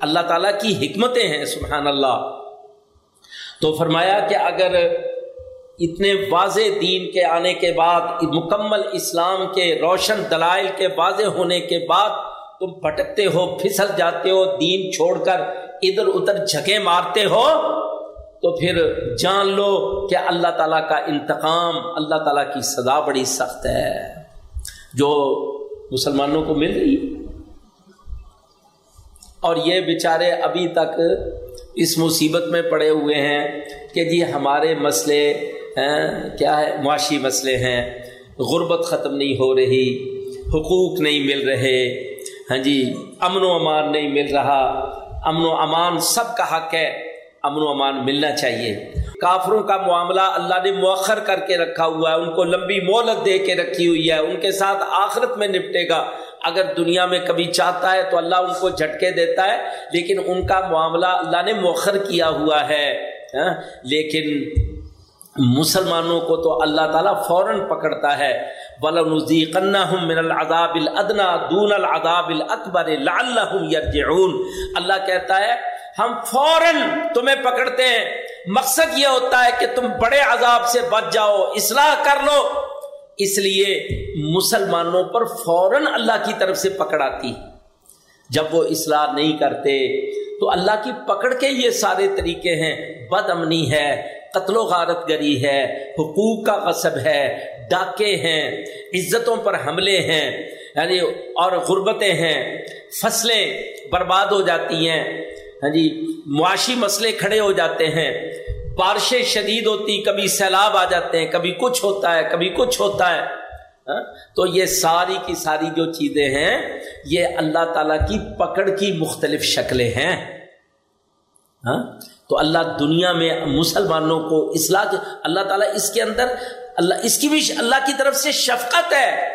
اللہ تعالیٰ کی حکمتیں ہیں، سبحان اللہ۔ تو فرمایا کہ اگر اتنے واضح دین کے آنے کے بعد، مکمل اسلام کے روشن دلائل کے واضح ہونے کے بعد تم پھٹکتے ہو، پھسل جاتے ہو، دین چھوڑ کر ادھر ادھر جھکے مارتے ہو، تو پھر جان لو کہ اللہ تعالیٰ کا انتقام، اللہ تعالیٰ کی سزا بڑی سخت ہے۔ جو مسلمانوں کو مل رہی اور یہ بیچارے ابھی تک اس مصیبت میں پڑے ہوئے ہیں کہ جی ہمارے مسئلے کیا ہے، معاشی مسئلے ہیں۔ غربت ختم نہیں ہو رہی، حقوق نہیں مل رہے۔ ہاں جی امن و امان نہیں مل رہا۔ امن و امان سب کا حق ہے۔ امن و امان ملنا چاہیے۔ کافروں کا معاملہ اللہ نے مؤخر کر کے رکھا ہوا ہے۔ ان کو لمبی مولت دے کے رکھی ہوئی ہے۔ ان کے ساتھ آخرت میں نپٹے گا۔ اگر دنیا میں کبھی چاہتا ہے تو اللہ ان کو جھٹکے دیتا ہے۔ لیکن ان کا معاملہ اللہ نے مؤخر کیا ہوا ہے۔ ہاں، لیکن مسلمانوں کو تو اللہ تعالیٰ فوراً پکڑتا ہے۔ من العذاب الادنا دون العذاب الاکبر لعلهم يرجعون۔ اللہ کہتا ہے، ہم فوراً تمہیں پکڑتے ہیں۔ مقصد یہ ہوتا ہے کہ تم بڑے عذاب سے بچ جاؤ، اصلاح کر لو۔ اس لیے مسلمانوں پر فوراً اللہ کی طرف سے پکڑ آتی۔ جب وہ اصلاح نہیں کرتے، تو اللہ کی پکڑ کے یہ سارے طریقے ہیں۔ بد امنی ہے، قتل و غارت گری ہے، حقوق کا غصب ہے ڈاکے ہیں، عزتوں پر حملے ہیں یعنی اور غربتیں ہیں، فصلیں برباد ہو جاتی ہیں ہاں جی معاشی مسئلے کھڑے ہو جاتے ہیں، بارشیں شدید ہوتی، کبھی سیلاب آ جاتے ہیں، کبھی کچھ ہوتا ہے، کبھی کچھ ہوتا ہے ہاں؟ تو یہ ساری کی ساری جو چیزیں ہیں، یہ اللہ تعالی کی پکڑ کی مختلف شکلیں ہیں ہاں؟ تو اللہ دنیا میں مسلمانوں کو اصلاح، اللہ تعالیٰ اس کے اندر اللہ اس کی بھی اللہ کی طرف سے شفقت ہے۔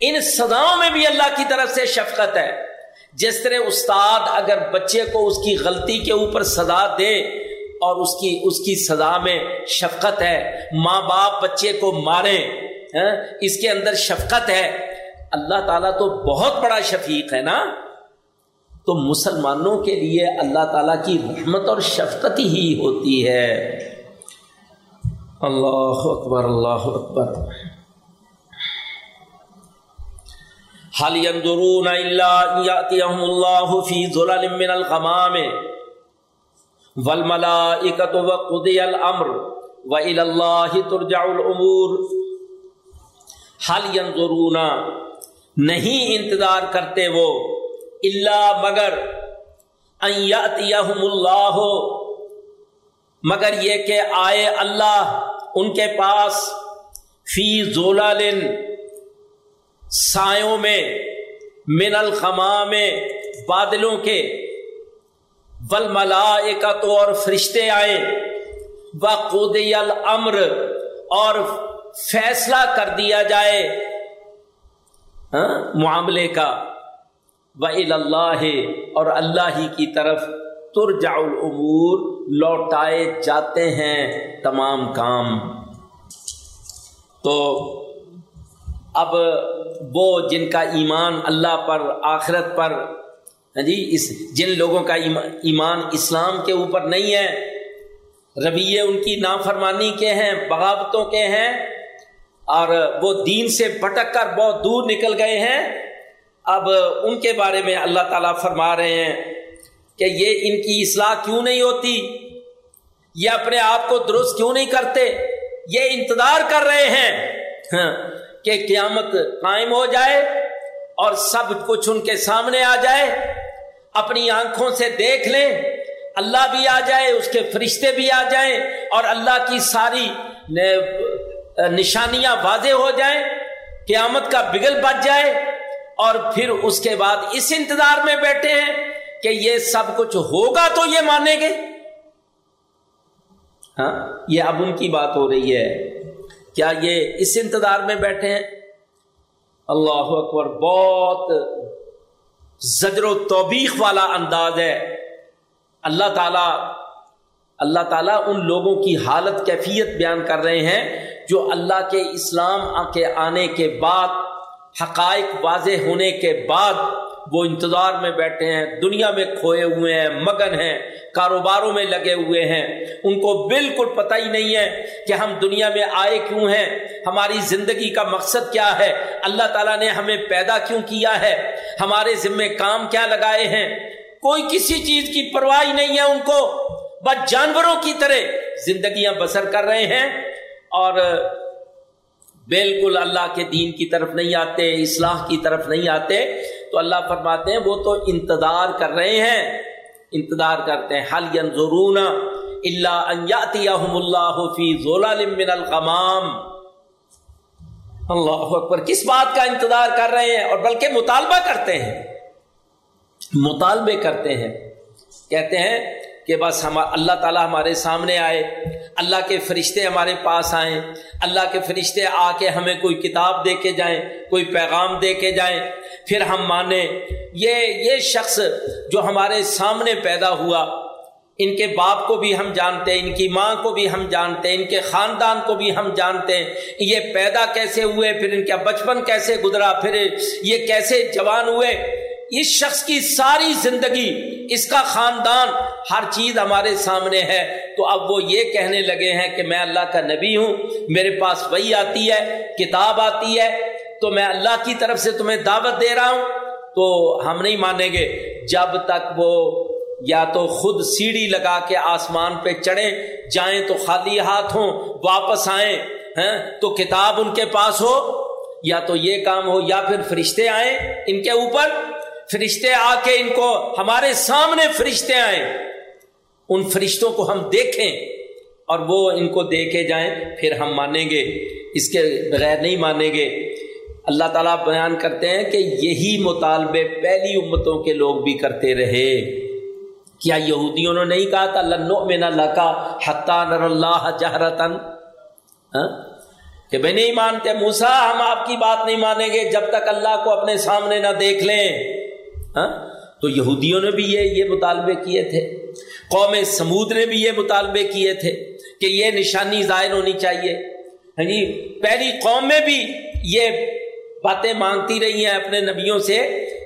ان سزاؤں میں بھی اللہ کی طرف سے شفقت ہے۔ جس طرح استاد اگر بچے کو اس کی غلطی کے اوپر سزا دے اور اس کی اس کی سزا میں شفقت ہے، ماں باپ بچے کو مارے ہاں، اس کے اندر شفقت ہے۔ اللہ تعالیٰ تو بہت بڑا شفیق ہے نا؟ تو مسلمانوں کے لیے اللہ تعالیٰ کی رحمت اور شفقت ہی ہوتی ہے۔ اللہ اکبر اللہ اکبر۔ حال ينظرون الا ياتيهم الله في ظلال من الغمام؟ والملائكه وقضي الامر والى الله ترجع الامور حال ينظرون؟ نہیں انتظار کرتے وہ اللہ مگر اللہ مگر یہ کہ آئے اللہ ان کے پاس فی زولال سایوں میں، من الخما میں بادلوں کے۔ ول ملا اور فرشتے آئے۔ بقود الامر اور فیصلہ کر دیا جائے۔ ہاں، معاملے کا۔ و اللہ اور اللہ ہی کی طرف۔ ترجع العمور لوٹائے جاتے ہیں تمام کام۔ تو اب وہ جن کا ایمان اللہ پر، آخرت پر ہاں جی اس جن لوگوں کا ایمان اسلام کے اوپر نہیں ہے رویے ان کی نافرمانی کے ہیں، بغاوتوں کے ہیں، اور وہ دین سے بھٹک کر بہت دور نکل گئے ہیں۔ اب ان کے بارے میں اللہ تعالیٰ فرما رہے ہیں۔ کہ یہ ان کی اصلاح کیوں نہیں ہوتی؟ یہ اپنے آپ کو درست کیوں نہیں کرتے؟ یہ انتظار کر رہے ہیں ہاں، کہ قیامت قائم ہو جائے اور سب کچھ ان کے سامنے آ جائے، اپنی آنکھوں سے دیکھ لیں، اللہ بھی آ جائے، اس کے فرشتے بھی آ جائیں اور اللہ کی ساری نشانیاں واضح ہو جائیں، قیامت کا بگل بچ جائے اور پھر اس کے بعد اس انتظار میں بیٹھے ہیں۔ کہ یہ سب کچھ ہوگا تو یہ مانیں گے؟ ہاں یہ اب ان کی بات ہو رہی ہے۔ کیا یہ اس انتظار میں بیٹھے ہیں؟ اللہ اکبر، بہت زجر و توبیخ والا انداز ہے۔ اللہ تعالی، اللہ تعالیٰ ان لوگوں کی حالت کیفیت بیان کر رہے ہیں جو اللہ کے اسلام کے آنے کے بعد، حقائق واضح ہونے کے بعد وہ انتظار میں بیٹھے ہیں، دنیا میں کھوئے ہوئے ہیں، مگن ہیں، کاروباروں میں لگے ہوئے ہیں۔ ان کو بالکل پتہ ہی نہیں ہے کہ ہم دنیا میں آئے کیوں ہیں۔ ہماری زندگی کا مقصد کیا ہے؟ اللہ تعالیٰ نے ہمیں پیدا کیوں کیا ہے؟ ہمارے ذمے کام کیا لگائے ہیں؟ کوئی کسی چیز کی پرواہ نہیں ہے ان کو۔ بس جانوروں کی طرح زندگیاں بسر کر رہے ہیں اور بالکل اللہ کے دین کی طرف نہیں آتے، اصلاح کی طرف نہیں آتے۔ تو اللہ فرماتے ہیں وہ تو انتظار کر رہے ہیں، انتظار کرتے ہیں۔ حل ینظرون الا ان اللہ فی ظلال من الغمام۔ اللہ اکبر، کس بات کا انتظار کر رہے ہیں؟ اور بلکہ مطالبہ کرتے ہیں۔ مطالبے کرتے ہیں۔ کہتے ہیں کہ بس ہم، اللہ تعالیٰ ہمارے سامنے آئے، اللہ کے فرشتے ہمارے پاس آئیں اللہ کے فرشتے آ کے ہمیں کوئی کتاب دے کے جائیں، کوئی پیغام دے کے جائیں۔ پھر ہم مانیں یہ یہ شخص جو ہمارے سامنے پیدا ہوا، ان کے باپ کو بھی ہم جانتے ہیں ان کی ماں کو بھی ہم جانتے ہیں ان کے خاندان کو بھی ہم جانتے ہیں یہ پیدا کیسے ہوئے، پھر ان کا بچپن کیسے گزرا، پھر یہ کیسے جوان ہوئے۔ اس شخص کی ساری زندگی، اس کا خاندان، ہر چیز ہمارے سامنے ہے۔ تو اب وہ یہ کہنے لگے ہیں کہ میں اللہ کا نبی ہوں، میرے پاس وہی آتی ہے، کتاب آتی ہے تو میں اللہ کی طرف سے تمہیں دعوت دے رہا ہوں، تو ہم نہیں مانیں گے۔ جب تک وہ یا تو خود سیڑھی لگا کے آسمان پہ چڑھے جائیں تو خالی ہاتھ ہوں، واپس آئیں، ہیں؟ تو کتاب ان کے پاس ہو، یا تو یہ کام ہو، یا پھر فرشتے آئیں ان کے اوپر۔ فرشتے آ کے ان کو ہمارے سامنے فرشتے آئیں۔ ان فرشتوں کو ہم دیکھیں اور وہ ان کو دیکھے جائیں، پھر ہم مانیں گے۔ اس کے بغیر نہیں مانیں گے۔ اللہ تعالیٰ بیان کرتے ہیں کہ یہی مطالبے پہلی امتوں کے لوگ بھی کرتے رہے۔ کیا یہودیوں نے نہیں کہا تھا لنو میں نہ لکا حتہ نر اللہ جہرتن ہاں؟ کہ بھائی نہیں مانتے موسا ہم آپ کی بات نہیں مانیں گے جب تک اللہ کو اپنے سامنے نہ دیکھ لیں۔ ہاں؟ تو یہودیوں نے بھی یہ یہ مطالبے کیے تھے۔ قوم سمود نے بھی یہ مطالبے کیے تھے کہ یہ نشانی ظاہر ہونی چاہیے۔ ہاں جی پہلی قوم میں بھی یہ باتیں مانگتی رہی ہیں اپنے نبیوں سے،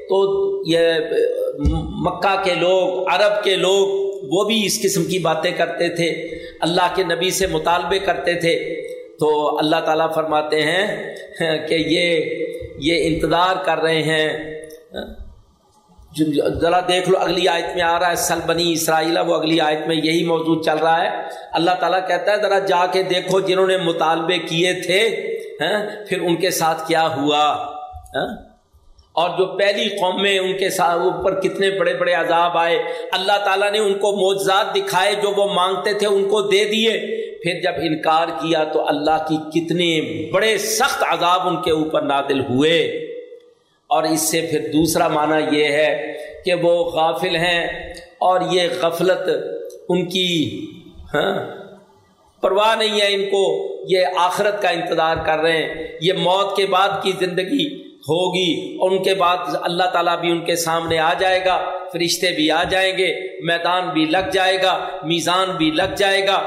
تو یہ مکہ کے لوگ، عرب کے لوگ وہ بھی اس قسم کی باتیں کرتے تھے، اللہ کے نبی سے مطالبے کرتے تھے۔ تو اللہ تعالیٰ فرماتے ہیں کہ یہ یہ انتظار کر رہے ہیں۔ ذرا دیکھ لو، اگلی آیت میں آ رہا ہے، سل بنی اسرائیل، وہ اگلی آیت میں یہی موضوع چل رہا ہے۔ اللہ تعالیٰ کہتا ہے، ذرا جا کے دیکھو جنہوں نے مطالبے کیے تھے۔ ہاں؟ پھر ان کے ساتھ کیا ہوا؟ ہاں؟ اور جو پہلی قوم میں ان کے ساتھ اوپر کتنے بڑے بڑے عذاب آئے، اللہ تعالیٰ نے ان کو موجزات دکھائے، جو وہ مانگتے تھے ان کو دے دیے۔ پھر جب انکار کیا تو اللہ کی کتنے بڑے سخت عذاب ان کے اوپر نادل ہوئے۔ اور اس سے پھر دوسرا معنی یہ ہے کہ وہ غافل ہیں اور یہ غفلت ان کی ہاں؟ پرواہ نہیں ہے ان کو۔ یہ آخرت کا انتظار کر رہے ہیں۔ یہ موت کے بعد کی زندگی ہوگی۔ اور ان کے بعد اللہ تعالیٰ بھی ان کے سامنے آ جائے گا۔ فرشتے بھی آ جائیں گے۔ میدان بھی لگ جائے گا۔ میزان بھی لگ جائے گا۔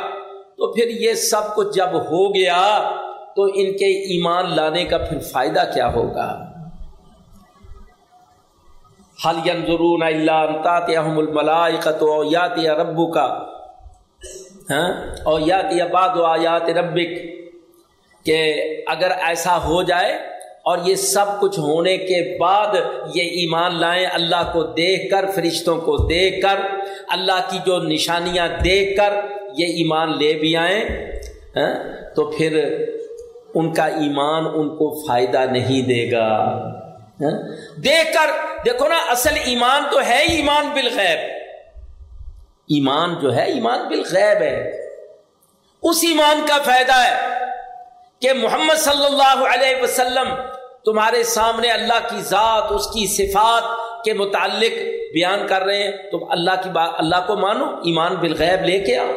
تو پھر یہ سب کچھ جب ہو گیا، تو ان کے ایمان لانے کا پھر فائدہ کیا ہوگا؟ حل ینظرون الا ان تاتيهم الملائکۃ او یاتی ربک کا ہاں او یاتی بعض آیات ربک کہ اگر ایسا ہو جائے اور یہ سب کچھ ہونے کے بعد یہ ایمان لائیں اللہ کو دیکھ کر فرشتوں کو دیکھ کر اللہ کی جو نشانیاں دیکھ کر یہ ایمان لے بھی آئیں ہاں، تو پھر ان کا ایمان ان کو فائدہ نہیں دے گا ہاں؟ دیکھ کر دیکھو نا اصل ایمان تو ہے ہی ایمان بالغیب۔ ایمان جو ہے، ایمان بالغیب ہے۔ اس ایمان کا فائدہ ہے کہ محمد صلی اللہ علیہ وسلم تمہارے سامنے اللہ کی ذات، اس کی صفات کے متعلق بیان کر رہے ہیں۔ تم اللہ کی بات، اللہ کو مانو، ایمان بالغیب لے کے آؤ۔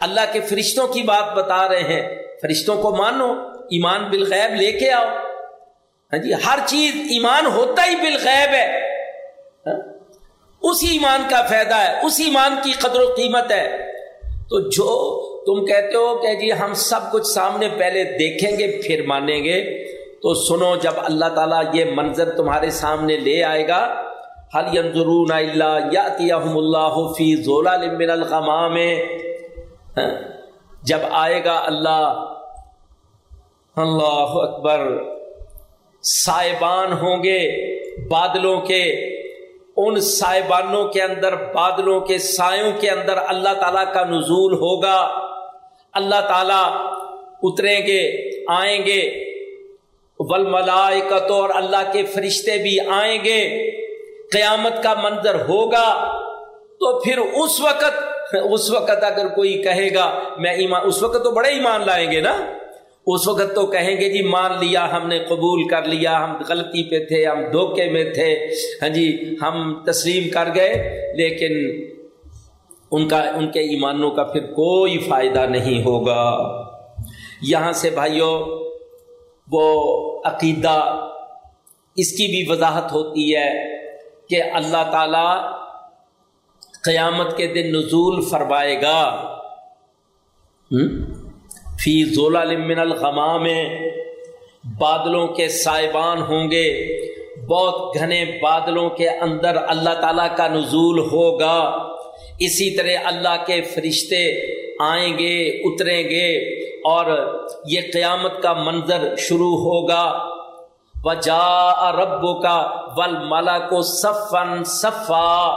اللہ کے فرشتوں کی بات بتا رہے ہیں، فرشتوں کو مانو، ایمان بالغیب لے کے آؤ۔ ہاں جی ہر چیز ایمان ہوتا ہی بالغیب ہے۔ اس ایمان کا فائدہ ہے اس ایمان کی قدر و قیمت ہے۔ تو جو تم کہتے ہو کہ جی ہم سب کچھ سامنے پہلے دیکھیں گے، پھر مانیں گے، تو سنو جب اللہ تعالیٰ یہ منظر تمہارے سامنے لے آئے گا حل ینظرون اللہ یاتیہم اللہ فی ظلال من الغمام؟ جب آئے گا اللہ اللہ اکبر، سائبان ہوں گے، بادلوں کے ان سائبانوں کے اندر، بادلوں کے سایوں کے اندر اللہ تعالیٰ کا نزول ہوگا۔ اللہ تعالیٰ اتریں گے، آئیں گے۔ ول اور اللہ کے فرشتے بھی آئیں گے۔ قیامت کا منظر ہوگا۔ تو پھر اس وقت اس وقت اگر کوئی کہے گا، میں ایمان، اس وقت تو بڑے ایمان لائیں گے نا؟ اس وقت تو کہیں گے جی مان لیا، ہم نے قبول کر لیا، ہم غلطی پہ تھے، ہم دھوکے میں تھے ہاں جی ہم تسلیم کر گئے، لیکن ان کا، ان کے ایمانوں کا پھر کوئی فائدہ نہیں ہوگا۔ یہاں سے بھائیوں وہ عقیدہ اس کی بھی وضاحت ہوتی ہے کہ اللہ تعالی قیامت کے دن نزول فرمائے گا۔ فی زولا لمن بادلوں کے سائبان ہوں گے، بہت گھنے بادلوں کے اندر اللہ تعالیٰ کا نزول ہوگا۔ اسی طرح اللہ کے فرشتے آئیں گے، اتریں گے اور یہ قیامت کا منظر شروع ہوگا۔ وجا ربو کا ول ملا کو صفن صفا۔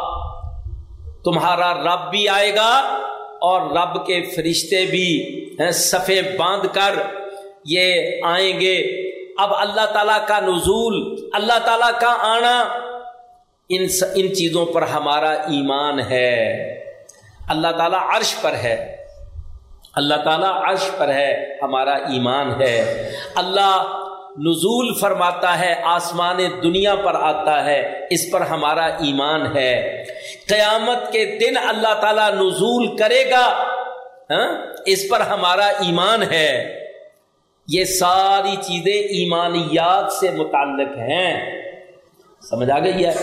تمہارا رب بھی آئے گا اور رب کے فرشتے بھی صفے باندھ کر یہ آئیں گے۔ اب اللہ تعالیٰ کا نزول، اللہ تعالیٰ کا آنا، ان ان چیزوں پر ہمارا ایمان ہے۔ اللہ تعالیٰ عرش پر ہے۔ اللہ تعالیٰ عرش پر ہے، ہمارا ایمان ہے۔ اللہ نزول فرماتا ہے، آسمان دنیا پر آتا ہے، اس پر ہمارا ایمان ہے۔ قیامت کے دن اللہ تعالیٰ نزول کرے گا ہاں؟ اس پر ہمارا ایمان ہے۔ یہ ساری چیزیں ایمانیات سے متعلق ہیں۔ سمجھ آ گئی ہے؟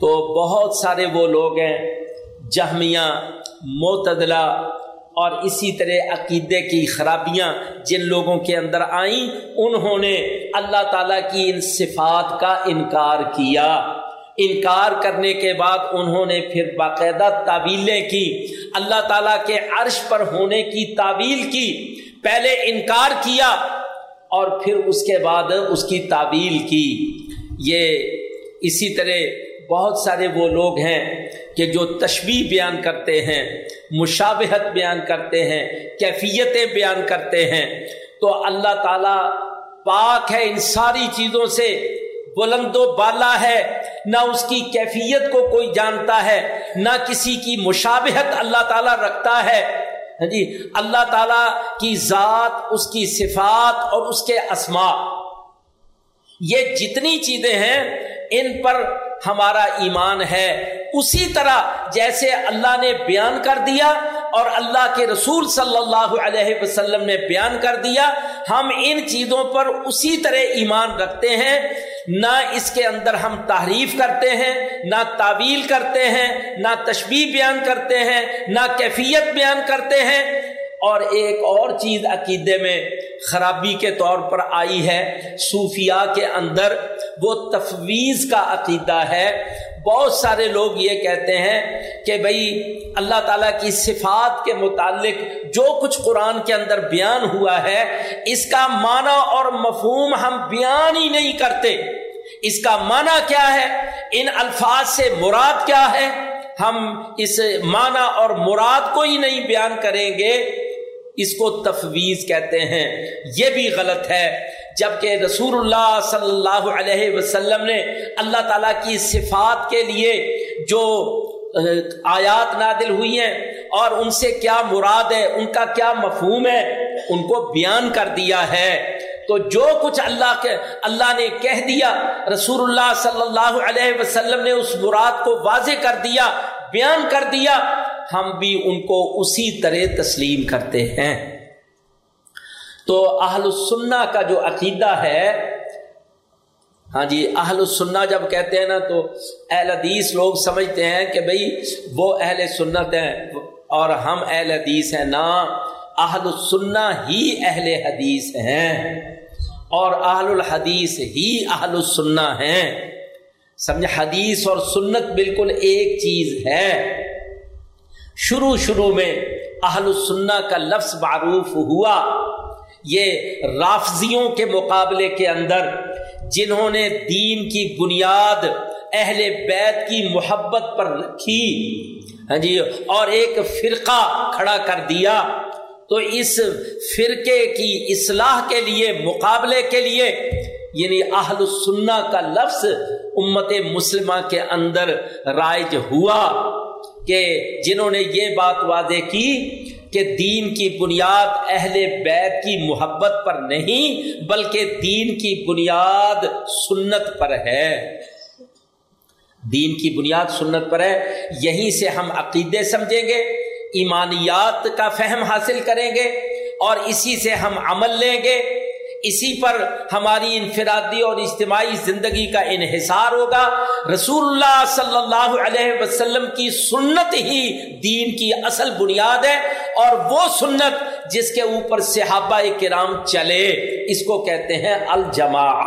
تو بہت سارے وہ لوگ ہیں جہمیاں معتدلہ اور اسی طرح عقیدے کی خرابیاں جن لوگوں کے اندر آئیں، انہوں نے اللہ تعالیٰ کی ان صفات کا انکار کیا۔ انکار کرنے کے بعد انہوں نے پھر باقاعدہ تعویلیں کی۔ اللہ تعالیٰ کے عرش پر ہونے کی تعویل کی، پہلے انکار کیا اور پھر اس کے بعد اس کی تعویل کی۔ یہ اسی طرح بہت سارے وہ لوگ ہیں کہ جو تشبیح بیان کرتے ہیں، مشابہت بیان کرتے ہیں، کیفیتیں بیان کرتے ہیں۔ تو اللہ تعالی پاک ہے ان ساری چیزوں سے، بلند و بالا ہے۔ نہ اس کی کیفیت کو کوئی جانتا ہے، نہ کسی کی مشابہت اللہ تعالیٰ رکھتا ہے۔ ہاں جی اللہ تعالیٰ کی ذات، اس کی صفات اور اس کے اسما یہ جتنی چیزیں ہیں، ان پر ہمارا ایمان ہے۔ اسی طرح جیسے اللہ نے بیان کر دیا اور اللہ کے رسول صلی اللہ علیہ وسلم نے بیان کر دیا، ہم ان چیزوں پر اسی طرح ایمان رکھتے ہیں۔ نہ اس کے اندر ہم تعریف کرتے ہیں، نہ تعویل کرتے ہیں، نہ تشبیح بیان کرتے ہیں، نہ کیفیت بیان کرتے ہیں۔ اور ایک اور چیز عقیدے میں خرابی کے طور پر آئی ہے، صوفیاء کے اندر وہ تفویض کا عقیدہ ہے۔ بہت سارے لوگ یہ کہتے ہیں کہ بھائی اللہ تعالیٰ کی صفات کے متعلق جو کچھ قرآن کے اندر بیان ہوا ہے، اس کا معنی اور مفہوم ہم بیان ہی نہیں کرتے۔ اس کا معنی کیا ہے؟ ان الفاظ سے مراد کیا ہے؟ ہم اس معنی اور مراد کو ہی نہیں بیان کریں گے۔ اس کو تفویض کہتے ہیں۔ یہ بھی غلط ہے۔ جبکہ رسول اللہ صلی اللہ علیہ وسلم نے اللہ تعالیٰ کی صفات کے لیے جو آیات نادل ہوئی ہیں اور ان سے کیا مراد ہے، ان کا کیا مفہوم ہے، ان کو بیان کر دیا ہے۔ تو جو کچھ اللہ کے، اللہ نے کہہ دیا، رسول اللہ صلی اللہ علیہ وسلم نے اس مراد کو واضح کر دیا، بیان کر دیا ہم بھی ان کو اسی طرح تسلیم کرتے ہیں۔ تو اہل السنہ کا جو عقیدہ ہے ہاں جی اہل السنہ جب کہتے ہیں نا تو اہل حدیث لوگ سمجھتے ہیں کہ بھئی وہ اہل سنت ہیں اور ہم اہل حدیث ہیں نا اہل السنہ ہی اہل حدیث ہیں اور اہل الحدیث ہی اہل السنہ ہیں۔ سمجھ حدیث اور سنت بالکل ایک چیز ہے۔ شروع شروع میں اہل السنہ کا لفظ معروف ہوا۔ یہ رافضیوں کے مقابلے کے اندر جنہوں نے دین کی بنیاد، اہل بیت کی محبت پر رکھی۔ ہاں جی اور ایک فرقہ کھڑا کر دیا۔ تو اس فرقے کی اصلاح کے لیے، مقابلے کے لیے یعنی اہل السنہ کا لفظ امت مسلمہ کے اندر رائج ہوا۔ کہ جنہوں نے یہ بات واضح کی کہ دین کی بنیاد اہل بیت کی محبت پر نہیں بلکہ دین کی بنیاد سنت پر ہے۔ دین کی بنیاد سنت پر ہے۔ یہیں سے ہم عقیدے سمجھیں گے، ایمانیات کا فہم حاصل کریں گے اور اسی سے ہم عمل لیں گے۔ اسی پر ہماری انفرادی اور اجتماعی زندگی کا انحصار ہوگا۔ رسول اللہ صلی اللہ علیہ وسلم کی سنت ہی دین کی اصل بنیاد ہے اور وہ سنت جس کے اوپر صحابہ کرام چلے۔ اس کو کہتے ہیں الجماع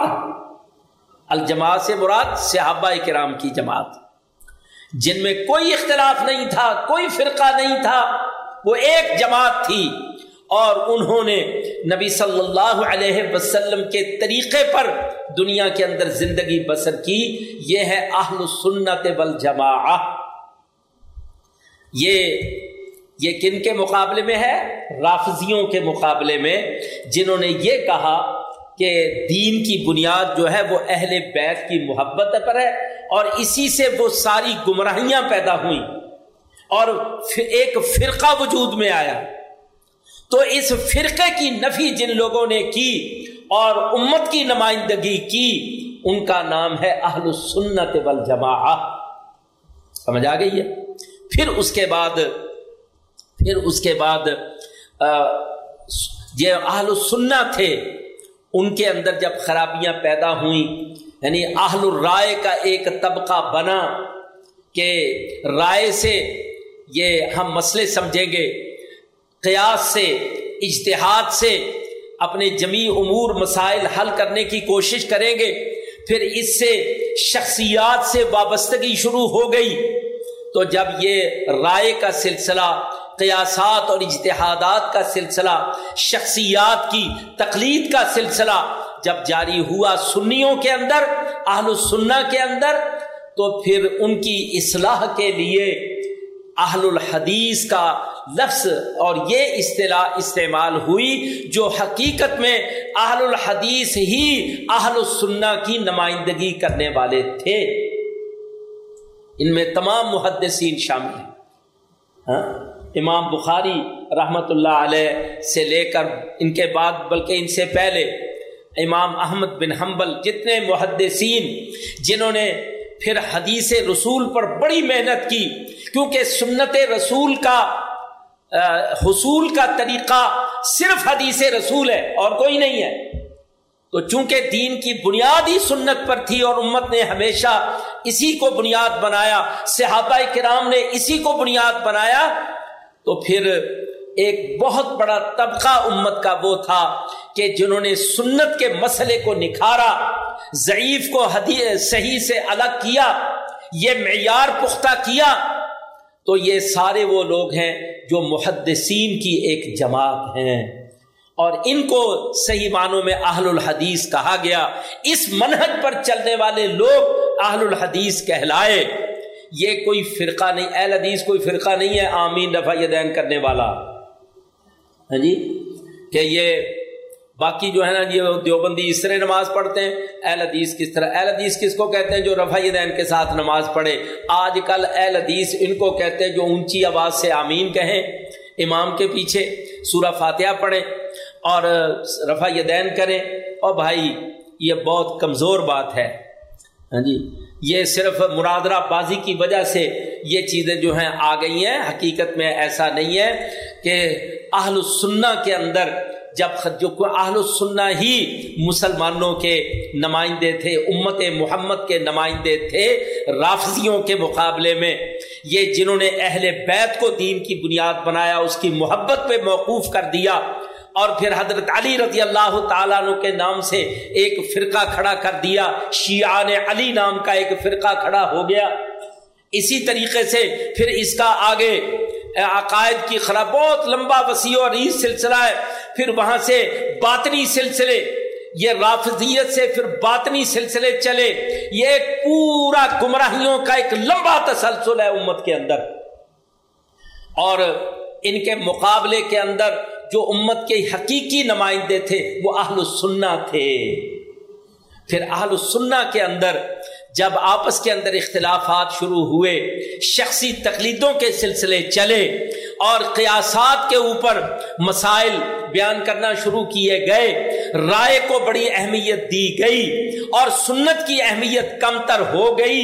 الجماع سے مراد صحابہ کرام کی جماعت۔ جن میں کوئی اختلاف نہیں تھا، کوئی فرقہ نہیں تھا، وہ ایک جماعت تھی۔ اور انہوں نے نبی صلی اللہ علیہ وسلم کے طریقے پر دنیا کے اندر زندگی بسر کی۔ یہ ہے اہل سنت والجماع یہ یہ کن کے مقابلے میں ہے؟ رافضیوں کے مقابلے میں۔ جنہوں نے یہ کہا کہ دین کی بنیاد جو ہے وہ اہل بیت کی محبت پر ہے اور اسی سے وہ ساری گمراہیاں پیدا ہوئیں اور ایک فرقہ وجود میں آیا۔ تو اس فرقے کی نفی جن لوگوں نے کی اور امت کی نمائندگی کی، ان کا نام ہے اہل السنت والجماع سمجھ آ گئی ہے؟ پھر اس کے بعد، پھر اس کے بعد یہ اہل السنہ تھے۔ ان کے اندر جب خرابیاں پیدا ہوئیں یعنی اہل الرائے کا ایک طبقہ بنا کہ رائے سے یہ ہم مسئلے سمجھیں گے۔ قیاس سے، اجتہاد سے اپنے جمی امور مسائل حل کرنے کی کوشش کریں گے، پھر اس سے شخصیات سے وابستگی شروع ہو گئی۔ تو جب یہ رائے کا سلسلہ، قیاسات اور اجتہادات کا سلسلہ، شخصیات کی تقلید کا سلسلہ جب جاری ہوا سنیوں کے اندر، اہل السنہ کے اندر، تو پھر ان کی اصلاح کے لیے اہل الحدیث کا لفظ اور یہ اصطلاح استعمال ہوئی جو حقیقت میں اہل الحدیث ہی اہل السنہ کی نمائندگی کرنے والے تھے۔ ان میں تمام محدثین شامل ہیں۔ ہاں؟ امام بخاری رحمۃ اللہ علیہ سے لے کر ان کے بعد، بلکہ ان سے پہلے امام احمد بن حنبل، جتنے محدثین جنہوں نے پھر حدیث رسول پر بڑی محنت کی، کیونکہ سنت رسول کا حصول کا طریقہ صرف حدیث رسول ہے اور کوئی نہیں ہے۔ تو چونکہ دین کی بنیاد ہی سنت پر تھی اور امت نے ہمیشہ اسی کو بنیاد بنایا، صحابہ کرام نے اسی کو بنیاد بنایا، تو پھر ایک بہت بڑا طبقہ امت کا وہ تھا کہ جنہوں نے سنت کے مسئلے کو نکھارا، ضعیف کو صحیح سے الگ کیا، یہ معیار پختہ کیا۔ تو یہ سارے وہ لوگ ہیں جو محدثین کی ایک جماعت ہیں۔ اور ان کو صحیح معنوں میں اہل الحدیث کہا گیا۔ اس منہج پر چلنے والے لوگ اہل الحدیث کہلائے۔ یہ کوئی فرقہ نہیں، اہل حدیث کوئی فرقہ نہیں ہے آمین رفا دین کرنے والا۔ ہاں جی؟ کہ یہ باقی جو ہے نا یہ دیوبندی اس طرح نماز پڑھتے ہیں۔ اہل حدیث کس طرح اہل حدیث کس کو کہتے ہیں جو رفع دین کے ساتھ نماز پڑھے؟ آج کل اہل حدیث ان کو کہتے ہیں جو اونچی آواز سے آمین کہیں۔ امام کے پیچھے سورہ فاتحہ پڑھیں اور رفع دین کریں۔ اور بھائی، یہ بہت کمزور بات ہے۔ ہاں جی یہ صرف مرادرہ بازی کی وجہ سے یہ چیزیں جو ہیں آ گئی ہیں۔ حقیقت میں ایسا نہیں ہے کہ اہل السنہ کے اندر جب جو اہل السنہ ہی مسلمانوں کے نمائندے تھے، امت محمد کے نمائندے تھے، رافضیوں کے مقابلے میں، یہ جنہوں نے اہل بیت کو دین کی بنیاد بنایا، اس کی محبت پہ موقوف کر دیا۔ اور پھر حضرت علی رضی اللہ تعالیٰ عنہ کے نام سے ایک فرقہ کھڑا کر دیا۔ شیعان علی نام کا ایک فرقہ کھڑا ہو گیا۔ اسی طریقے سے پھر اس کا آگے عقائد کی خراب بہت لمبا وسیع اور ریس سلسلہ ہے، پھر وہاں سے باطنی سلسلے، یہ رافضیت سے پھر باطنی سلسلے چلے۔ یہ ایک پورا گمراہیوں کا ایک لمبا تسلسل ہے امت کے اندر۔ اور ان کے مقابلے کے اندر جو امت کے حقیقی نمائندے تھے، وہ اہل السنہ تھے۔ پھر اہل السنہ کے اندر جب آپس کے اندر اختلافات شروع ہوئے، شخصی تقلیدوں کے سلسلے چلے اور قیاسات کے اوپر مسائل بیان کرنا شروع کیے گئے، رائے کو بڑی اہمیت دی گئی اور سنت کی اہمیت کم تر ہو گئی۔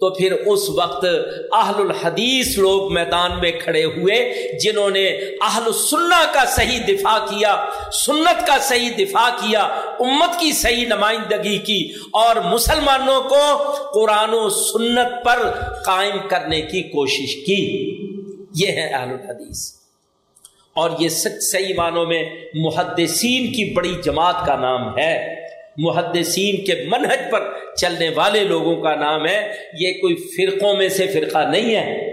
تو پھر اس وقت اہل الحدیث لوگ میدان میں کھڑے ہوئے جنہوں نے اہل السنہ کا صحیح دفاع کیا، سنت کا صحیح دفاع کیا، امت کی صحیح نمائندگی کی اور مسلمانوں کو قرآن و سنت پر قائم کرنے کی کوشش کی۔ یہ ہے اہل الحدیث۔ اور یہ صحیح معنوں میں محدثین کی بڑی جماعت کا نام ہے۔ محدثین کے منہج پر چلنے والے لوگوں کا نام ہے، یہ کوئی فرقوں میں سے فرقہ نہیں ہے۔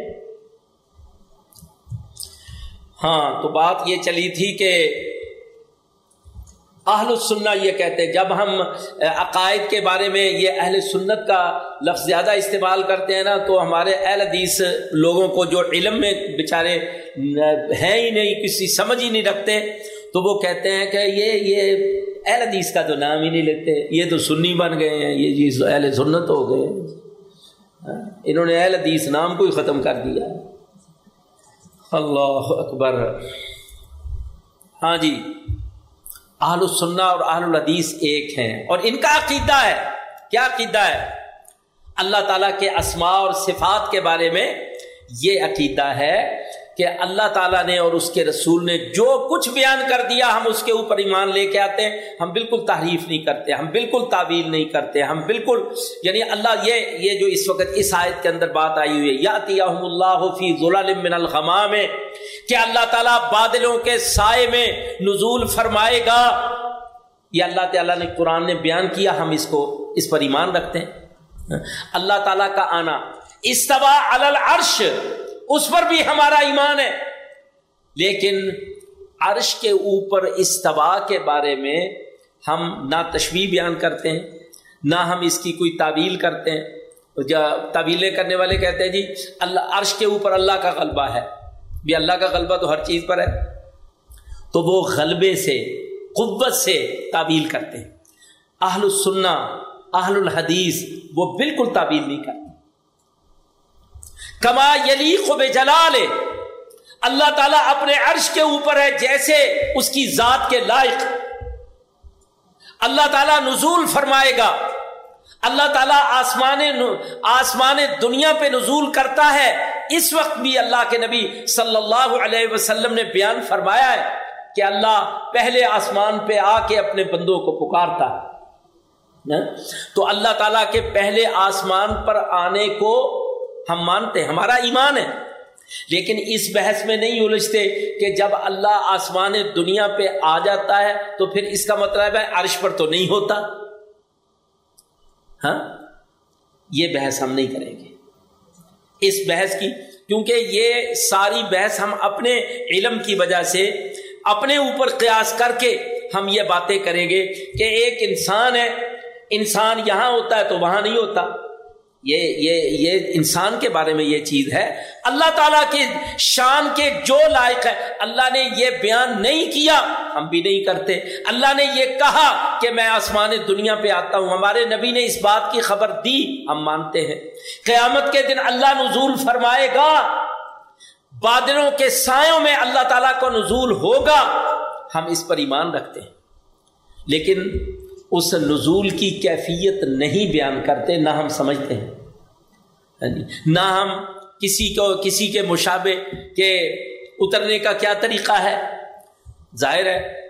ہاں تو بات یہ چلی تھی کہ اہل السنہ یہ کہتے ہیں جب ہم عقائد کے بارے میں یہ اہل سنت کا لفظ زیادہ استعمال کرتے ہیں نا، تو ہمارے اہل حدیث لوگوں کو جو علم میں بیچارے ہیں ہی نہیں، کسی سمجھ ہی نہیں رکھتے۔ تو وہ کہتے ہیں کہ یہ یہ اہل حدیث کا تو نام ہی نہیں لیتے، یہ تو سنی بن گئے ہیں، یہ چیز اہل سنت ہو گئے ہاں؟ انہوں نے اہل حدیث نام کو ہی ختم کر دیا۔ اللہ اکبر۔ ہاں جی اہل السنہ اور اہل الحدیث ایک ہیں۔ اور ان کا عقیدہ ہے۔ کیا عقیدہ ہے؟ اللہ تعالیٰ کے اسماء اور صفات کے بارے میں یہ عقیدہ ہے کہ اللہ تعالیٰ نے اور اس کے رسول نے جو کچھ بیان کر دیا، ہم اس کے اوپر ایمان لے کے آتے ہیں۔ ہم بالکل تعریف نہیں کرتے، ہم بالکل تعویل نہیں کرتے، ہم بالکل یعنی اللہ یہ یہ جو اس وقت اس آیت کے اندر بات آئی ہوئی ہے یا اللہ فی من الغما میں کہ اللہ تعالیٰ بادلوں کے سائے میں نزول فرمائے گا۔ یہ اللہ تعالیٰ نے قرآن نے بیان کیا، ہم اس کو، اس پر ایمان رکھتے ہیں۔ اللہ تعالیٰ کا آنا۔ استوا العرش اس پر بھی ہمارا ایمان ہے۔ لیکن عرش کے اوپر استوا کے بارے میں ہم نہ تشویح بیان کرتے ہیں، نہ ہم اس کی کوئی تعویل کرتے ہیں۔ تعویلیں کرنے والے کہتے ہیں جی اللہ، عرش کے اوپر اللہ کا غلبہ ہے۔ بھی اللہ کا غلبہ تو ہر چیز پر ہے۔ تو وہ غلبے سے، قوت سے تعویل کرتے ہیں۔ اہل السنہ، اہل الحدیث وہ بالکل تعویل نہیں کرتے۔ کما یلی خوب جلال اللہ تعالیٰ اپنے عرش کے اوپر ہے جیسے اس کی ذات کے لائق۔ اللہ تعالیٰ نزول فرمائے گا۔ اللہ تعالیٰ آسمان آسمان دنیا پہ نزول کرتا ہے۔ اس وقت بھی اللہ کے نبی صلی اللہ علیہ وسلم نے بیان فرمایا ہے کہ اللہ پہلے آسمان پہ آ کے اپنے بندوں کو پکارتا ہے۔ تو اللہ تعالیٰ کے پہلے آسمان پر آنے کو ہم مانتے ہیں، ہمارا ایمان ہے۔ لیکن اس بحث میں نہیں الجھتے کہ جب اللہ آسمان دنیا پہ آ جاتا ہے تو پھر اس کا مطلب ہے عرش پر تو نہیں ہوتا۔ ہاں؟ یہ بحث ہم نہیں کریں گے۔ اس بحث کی، کیونکہ یہ ساری بحث ہم اپنے علم کی وجہ سے، اپنے اوپر قیاس کر کے ہم یہ باتیں کریں گے کہ ایک انسان ہے، انسان یہاں ہوتا ہے تو وہاں نہیں ہوتا۔ یہ یہ یہ انسان کے بارے میں یہ چیز ہے۔ اللہ تعالیٰ کے شان کے جو لائق ہے، اللہ نے یہ بیان نہیں کیا، ہم بھی نہیں کرتے۔ اللہ نے یہ کہا کہ میں آسمان دنیا پہ آتا ہوں۔ ہمارے نبی نے اس بات کی خبر دی، ہم مانتے ہیں۔ قیامت کے دن اللہ نزول فرمائے گا۔ بادلوں کے سایوں میں اللہ تعالیٰ کو نزول ہوگا۔ ہم اس پر ایمان رکھتے ہیں۔ لیکن اس نزول کی کیفیت نہیں بیان کرتے، نہ ہم سمجھتے ہیں۔ ہاں جی؟ نہ ہم کسی کو، کسی کے مشابے کے اترنے کا کیا طریقہ ہے؟ ظاہر ہے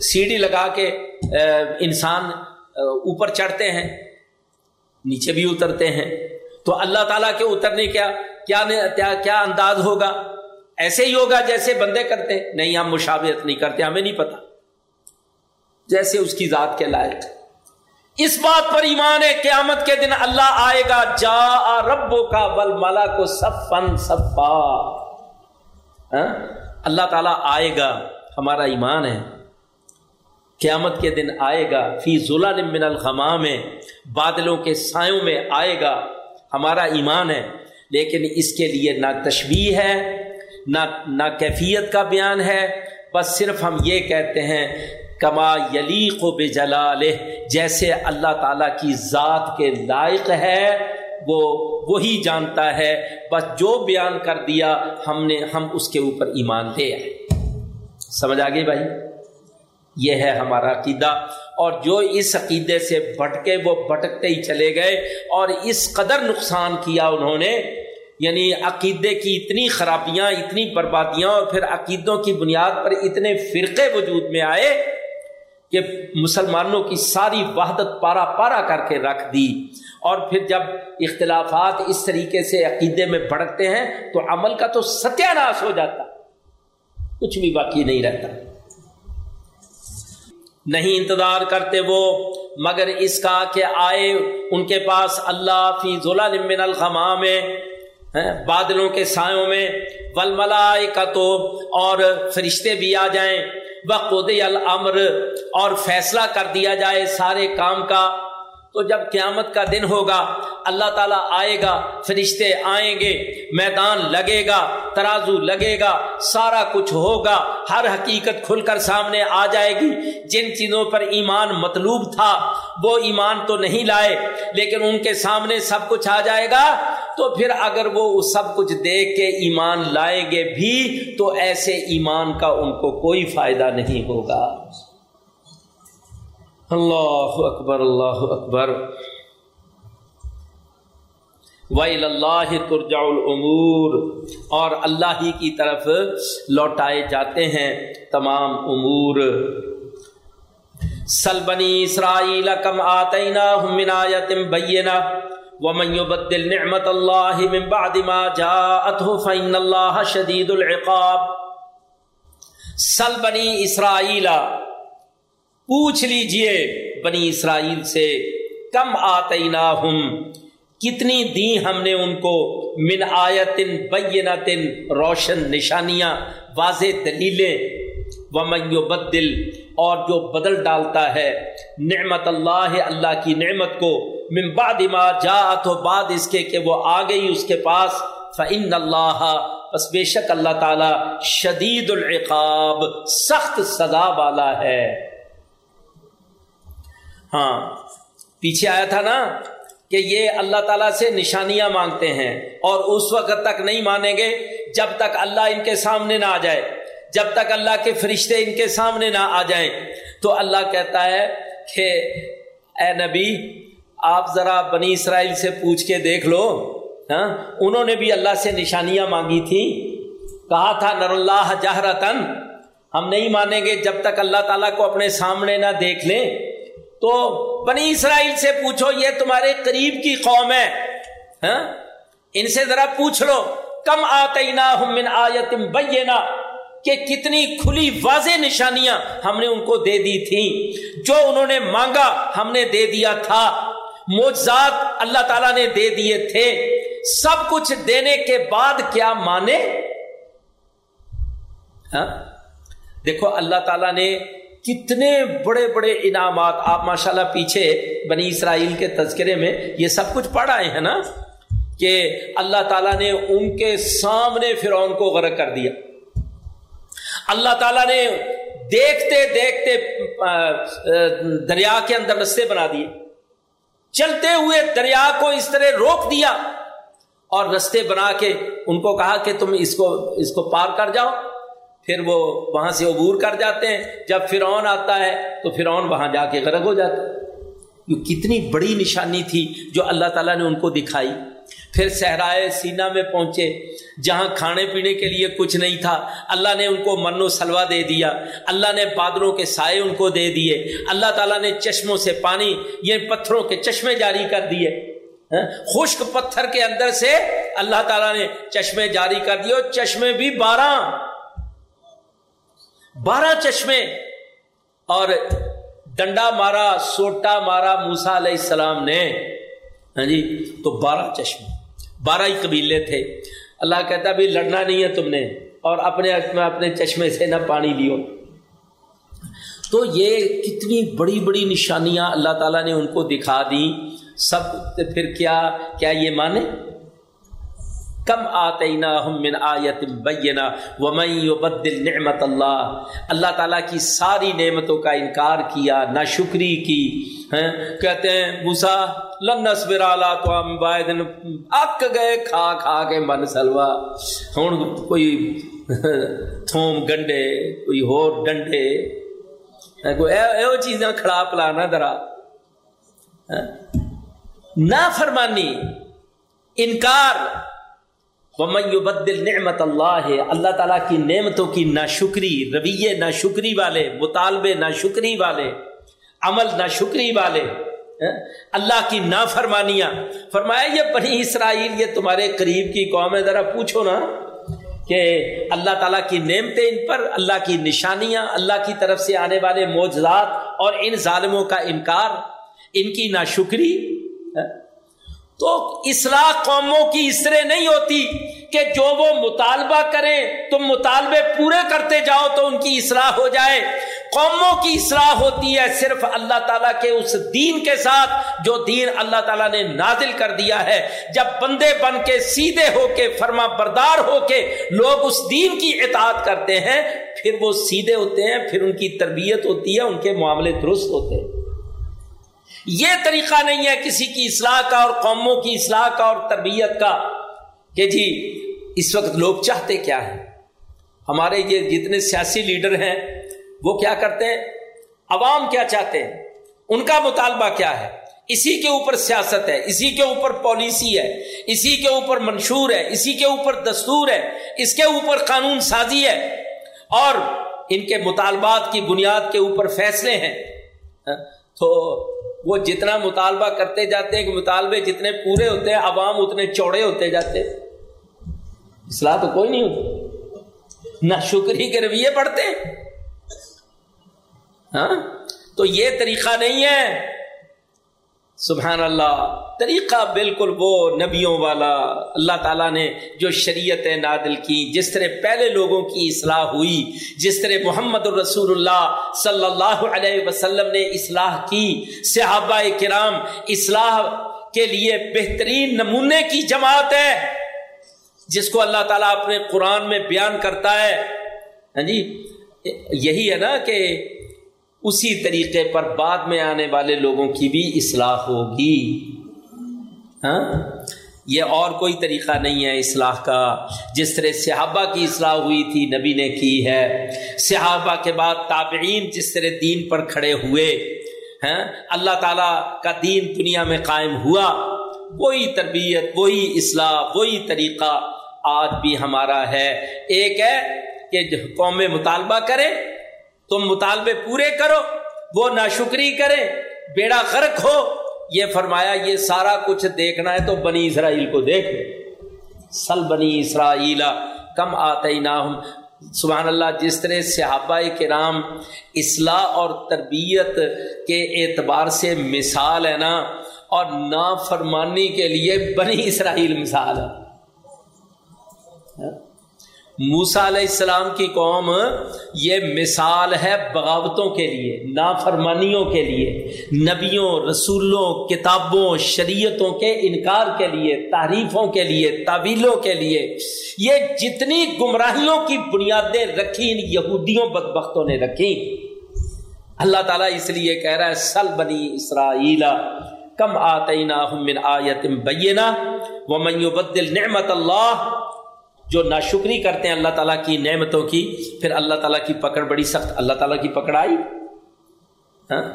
سیڑھی لگا کے انسان اوپر چڑھتے ہیں، نیچے بھی اترتے ہیں۔ تو اللہ تعالیٰ کے اترنے کیا کیا کیا انداز ہوگا؟ ایسے ہی ہوگا جیسے بندے کرتے نہیں، ہم مشابہت نہیں کرتے، ہمیں نہیں پتا۔ جیسے اس کی ذات کے لائق۔ اس بات پر ایمان ہے قیامت کے دن اللہ آئے گا جا ربو کا بل ملا کو سب فن ہاں؟ اللہ تعالیٰ آئے گا، ہمارا ایمان ہے۔ قیامت کے دن آئے گا، فی ضلع من الغما میں بادلوں کے سایوں میں آئے گا۔ ہمارا ایمان ہے، لیکن اس کے لیے نہ تشبیح ہے، نہ نہ کیفیت کا بیان ہے۔ بس صرف ہم یہ کہتے ہیں کما یلیق و بجلال جیسے اللہ تعالیٰ کی ذات کے لائق ہے، وہ وہی جانتا ہے۔ بس جو بیان کر دیا، ہم نے، ہم اس کے اوپر ایمان دے سمجھ آ گئی بھائی؟ یہ ہے ہمارا عقیدہ۔ اور جو اس عقیدے سے بھٹکے، وہ بھٹکتے ہی چلے گئے۔ اور اس قدر نقصان کیا انہوں نے یعنی عقیدے کی اتنی خرابیاں، اتنی بربادیاں، اور پھر عقیدوں کی بنیاد پر اتنے فرقے وجود میں آئے۔ کہ مسلمانوں کی ساری وحدت پارا پارا کر کے رکھ دی۔ اور پھر جب اختلافات اس طریقے سے عقیدے میں بڑھتے ہیں، تو عمل کا تو ستیہ ناش ہو جاتا۔ کچھ بھی باقی نہیں رہتا۔ نہیں انتظار کرتے وہ، مگر اس کا کہ آئے ان کے پاس اللہ فی من الخما میں ہاں، بادلوں کے سایوں میں ول کا تو اور فرشتے بھی آ جائیں۔ بخود الامر اور فیصلہ کر دیا جائے سارے کام کا تو جب قیامت کا دن ہوگا، اللہ تعالیٰ آئے گا، فرشتے آئیں گے، میدان لگے گا، ترازو لگے گا، سارا کچھ ہوگا، ہر حقیقت کھل کر سامنے آ جائے گی۔ جن چیزوں پر ایمان مطلوب تھا، وہ ایمان تو نہیں لائے، لیکن ان کے سامنے سب کچھ آ جائے گا۔ تو پھر اگر وہ سب کچھ دیکھ کے ایمان لائیں گے بھی، تو ایسے ایمان کا ان کو کوئی فائدہ نہیں ہوگا۔ اللہ اکبر اللہ اکبر۔ ویل اللہ ترجع العمور اور اللہ ہی کی طرف لوٹائے جاتے ہیں تمام امور۔ سل بنی اسرائیل کم آتینا من آیت بینا ومن يبدل نعمت اللہ من بعد ما جاءته فإن اللہ شدید العقاب۔ سل بنی اسرائیل پوچھ لیجیے بنی اسرائیل سے، کم آتے کتنی دی ہم نے ان کو من آیتن بینتن، روشن نشانیاں، واضح دلیلیں۔ ومن بدل اور جو بدل ڈالتا ہے، نعمت اللہ اللہ کی نعمت کو۔ من بعد ما جا تو بعد اس کے کہ وہ آ گئی اس کے پاس۔ فعن اللہ بس بے شک اللہ تعالی شدید العقاب، سخت سزا والا ہے۔ ہاں پیچھے آیا تھا نا کہ یہ اللہ تعالیٰ سے نشانیاں مانگتے ہیں اور اس وقت تک نہیں مانیں گے جب تک اللہ ان کے سامنے نہ آ جائے، جب تک اللہ کے فرشتے ان کے سامنے نہ آ جائیں۔ تو اللہ کہتا ہے کہ اے نبی، آپ ذرا بنی اسرائیل سے پوچھ کے دیکھ لو۔ ہاں انہوں نے بھی اللہ سے نشانیاں مانگی تھی۔ کہا تھا، نر اللہ جہرتن ہم نہیں مانیں گے جب تک اللہ تعالیٰ کو اپنے سامنے نہ دیکھ لیں۔ تو بنی اسرائیل سے پوچھو، یہ تمہارے قریب کی قوم ہے ہاں؟ ان سے ذرا پوچھ لو، کم آتے بینا کہ کتنی کھلی واضح نشانیاں ہم نے ان کو دے دی تھی جو انہوں نے مانگا، ہم نے دے دیا تھا۔ موجزات اللہ تعالیٰ نے دے دیے تھے۔ سب کچھ دینے کے بعد کیا مانے؟ ہاں؟ دیکھو، اللہ تعالیٰ نے کتنے بڑے بڑے انعامات آپ ماشاء اللہ پیچھے بنی اسرائیل کے تذکرے میں یہ سب کچھ پڑھ آئے ہیں نا کہ اللہ تعالیٰ نے ان کے سامنے فرعون کو غرق کر دیا۔ اللہ تعالیٰ نے دیکھتے دیکھتے دریا کے اندر رستے بنا دیے۔ چلتے ہوئے دریا کو اس طرح روک دیا اور رستے بنا کے ان کو کہا کہ تم اس کو اس کو پار کر جاؤ۔ پھر وہ وہاں سے عبور کر جاتے ہیں۔ جب فرعون آتا ہے تو فرعون وہاں جا کے غرق ہو جاتا ہے۔ یہ کتنی بڑی نشانی تھی جو اللہ تعالیٰ نے ان کو دکھائی۔ پھر صحرائے سینا میں پہنچے، جہاں کھانے پینے کے لیے کچھ نہیں تھا۔ اللہ نے ان کو من و سلوا دے دیا۔ اللہ نے بادلوں کے سائے ان کو دے دیے۔ اللہ تعالیٰ نے چشموں سے پانی یہ پتھروں کے چشمے جاری کر دیے۔ ہاں، خشک پتھر کے اندر سے اللہ تعالیٰ نے چشمے جاری کر دیے چشمے بھی بارہ بارہ چشمے اور ڈنڈا مارا، سوٹا مارا موسا علیہ السلام نے۔ ہاں جی تو بارہ چشمے، بارہ ہی قبیلے تھے۔ اللہ کہتا بھی لڑنا نہیں ہے تم نے، اور اپنے اپنے چشمے سے نہ پانی لیو۔ تو یہ کتنی بڑی بڑی نشانیاں اللہ تعالیٰ نے ان کو دکھا دی۔ سب پھر کیا کیا یہ مانے؟ کم آتینا ہم من آیت بینا ومن یبدل نعمت اللہ۔ اللہ تعالیٰ کی ساری نعمتوں کا انکار کیا نہ شکری کی، ہیں؟ کہتے ہیں موسا لن نصبر علی تو ہم بائدن اک گئے، کھا کھا کے من سلوا۔ ہن کوئی تھوم گنڈے، کوئی ہور ڈنڈے۔ کوئی ایو چیزاں کھڑا پلانا درا نہ فرمانی انکار نعمت اللہ ہے اللہ تعالیٰ کی نعمتوں کی ناشکری، رویے ناشکری والے، مطالبے ناشکری والے، عمل ناشکری والے ہاں؟ اللہ کی نا فرمانیاں فرمایا، یہ بنی اسرائیل، یہ تمہارے قریب کی قوم ہے۔ ذرا پوچھو نا کہ اللہ تعالیٰ کی نعمتیں ان پر، اللہ کی نشانیاں، اللہ کی طرف سے آنے والے معجزات اور ان ظالموں کا انکار، ان کی ناشکری ہاں؟ تو اصلاح قوموں کی اس طرح نہیں ہوتی کہ جو وہ مطالبہ کریں، تم مطالبے پورے کرتے جاؤ تو ان کی اصلاح ہو جائے۔ قوموں کی اصلاح ہوتی ہے صرف اللہ تعالیٰ کے اس دین کے ساتھ جو دین اللہ تعالیٰ نے نازل کر دیا ہے۔ جب بندے بن کے سیدھے ہو کے، فرما بردار ہو کے لوگ اس دین کی اطاعت کرتے ہیں، پھر وہ سیدھے ہوتے ہیں، پھر ان کی تربیت ہوتی ہے، ان کے معاملے درست ہوتے ہیں۔ یہ طریقہ نہیں ہے کسی کی اصلاح کا اور قوموں کی اصلاح کا اور تربیت کا کہ جی اس وقت لوگ چاہتے کیا ہے ہمارے یہ جتنے سیاسی لیڈر ہیں، وہ کیا کرتے ہیں؟ عوام کیا چاہتے ہیں؟ ان کا مطالبہ کیا ہے؟ اسی کے اوپر سیاست ہے، اسی کے اوپر پالیسی ہے، اسی کے اوپر منشور ہے، اسی کے اوپر دستور ہے، اس کے اوپر قانون سازی ہے۔ اور ان کے مطالبات کی بنیاد کے اوپر فیصلے ہیں۔ تو وہ جتنا مطالبہ کرتے جاتے ہیں کہ مطالبے جتنے پورے ہوتے ہیں، عوام اتنے چوڑے ہوتے جاتے اصلاح تو کوئی نہیں ہوتی نہ شکری کے رویے پڑتے ہاں؟ تو یہ طریقہ نہیں ہے۔ سبحان اللہ، طریقہ بالکل وہ نبیوں والا اللہ تعالیٰ نے جو شریعت نادل کی، جس طرح پہلے لوگوں کی اصلاح ہوئی، جس طرح محمد الرسول اللہ صلی اللہ علیہ وسلم نے اصلاح کی، صحابہ کرام اصلاح کے لیے بہترین نمونے کی جماعت ہے، جس کو اللہ تعالیٰ اپنے قرآن میں بیان کرتا ہے۔ ہاں جی یہی ہے نا کہ اسی طریقے پر بعد میں آنے والے لوگوں کی بھی اصلاح ہوگی۔ ہاں؟ یہ اور کوئی طریقہ نہیں ہے اصلاح کا۔ جس طرح صحابہ کی اصلاح ہوئی تھی، نبی نے کی ہے۔ صحابہ کے بعد تابعین جس طرح دین پر کھڑے ہوئے ہیں اللہ تعالیٰ کا دین دنیا میں قائم ہوا۔ وہی تربیت، وہی اصلاح، وہی طریقہ آج بھی ہمارا ہے۔ ایک ہے کہ قوم مطالبہ کرے تم مطالبے پورے کرو، وہ ناشکری کرے بیڑا غرق ہو۔ یہ فرمایا، یہ سارا کچھ دیکھنا ہے تو بنی اسرائیل کو دیکھ سل بنی اسرائیل کم آتے نہ سبحان اللہ، جس طرح صحابہ کرام اصلاح اور تربیت کے اعتبار سے مثال ہے نا، اور نافرمانی کے لیے بنی اسرائیل مثال ہے۔ موسا علیہ السلام کی قوم یہ مثال ہے بغاوتوں کے لیے، نافرمانیوں کے لیے، نبیوں، رسولوں، کتابوں، شریعتوں کے انکار کے لیے تعریفوں کے لیے، تعویلوں کے لیے۔ یہ جتنی گمراہیوں کی بنیادیں رکھی، ان یہودیوں بدبختوں نے رکھی۔ اللہ تعالیٰ اس لیے کہہ رہا ہے، سل بنی اسرائیل کم آتے من آیت بینا وہ بدل نعمت اللہ جو ناشکری کرتے ہیں اللہ تعالیٰ کی نعمتوں کی، پھر اللہ تعالیٰ کی پکڑ بڑی سخت، اللہ تعالیٰ کی پکڑ آئی۔ ہاں؟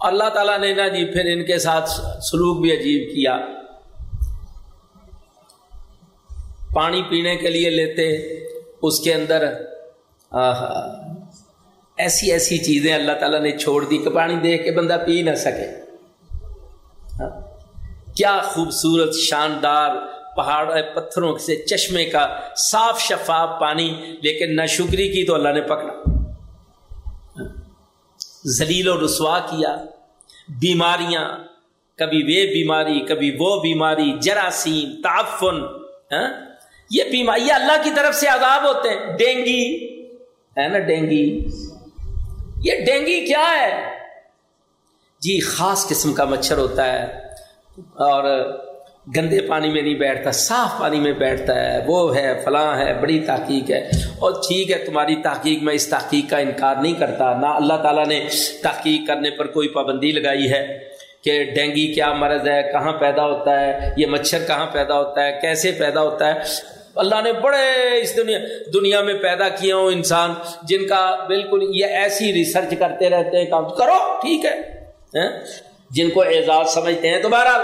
اللہ تعالیٰ نے نا جی پھر ان کے ساتھ سلوک بھی عجیب کیا۔ پانی پینے کے لیے لیتے، اس کے اندر ایسی ایسی چیزیں اللہ تعالیٰ نے چھوڑ دی کہ پانی دیکھ کے بندہ پی نہ سکے۔ ہاں؟ کیا خوبصورت، شاندار پہاڑ پتھروں سے چشمے کا صاف شفاف پانی، لیکن نہ شکری کی تو اللہ نے پکڑا۔ ذلیل و رسوا کیا، بیماریاں، کبھی وہ بیماری، کبھی وہ بیماری، جراثیم، تعفن ہاں؟ یہ بیماری اللہ کی طرف سے عذاب ہوتے ہیں۔ ڈینگی، ہے نا ڈینگی؟ یہ ڈینگی کیا ہے؟ جی خاص قسم کا مچھر ہوتا ہے اور گندے پانی میں نہیں بیٹھتا، صاف پانی میں بیٹھتا ہے، وہ ہے، فلاں ہے، بڑی تحقیق ہے۔ اور ٹھیک ہے، تمہاری تحقیق میں اس تحقیق کا انکار نہیں کرتا۔ نہ اللہ تعالیٰ نے تحقیق کرنے پر کوئی پابندی لگائی ہے کہ ڈینگی کیا مرض ہے، کہاں پیدا ہوتا ہے، یہ مچھر کہاں پیدا ہوتا ہے، کیسے پیدا ہوتا ہے؟ اللہ نے بڑے اس دنیا دنیا میں پیدا کیا ہوں انسان جن کا بالکل یہ ایسی ریسرچ کرتے رہتے ہیں کام کرو، ٹھیک ہے ہاں؟ جن کو اعزاز سمجھتے ہیں تو بہرحال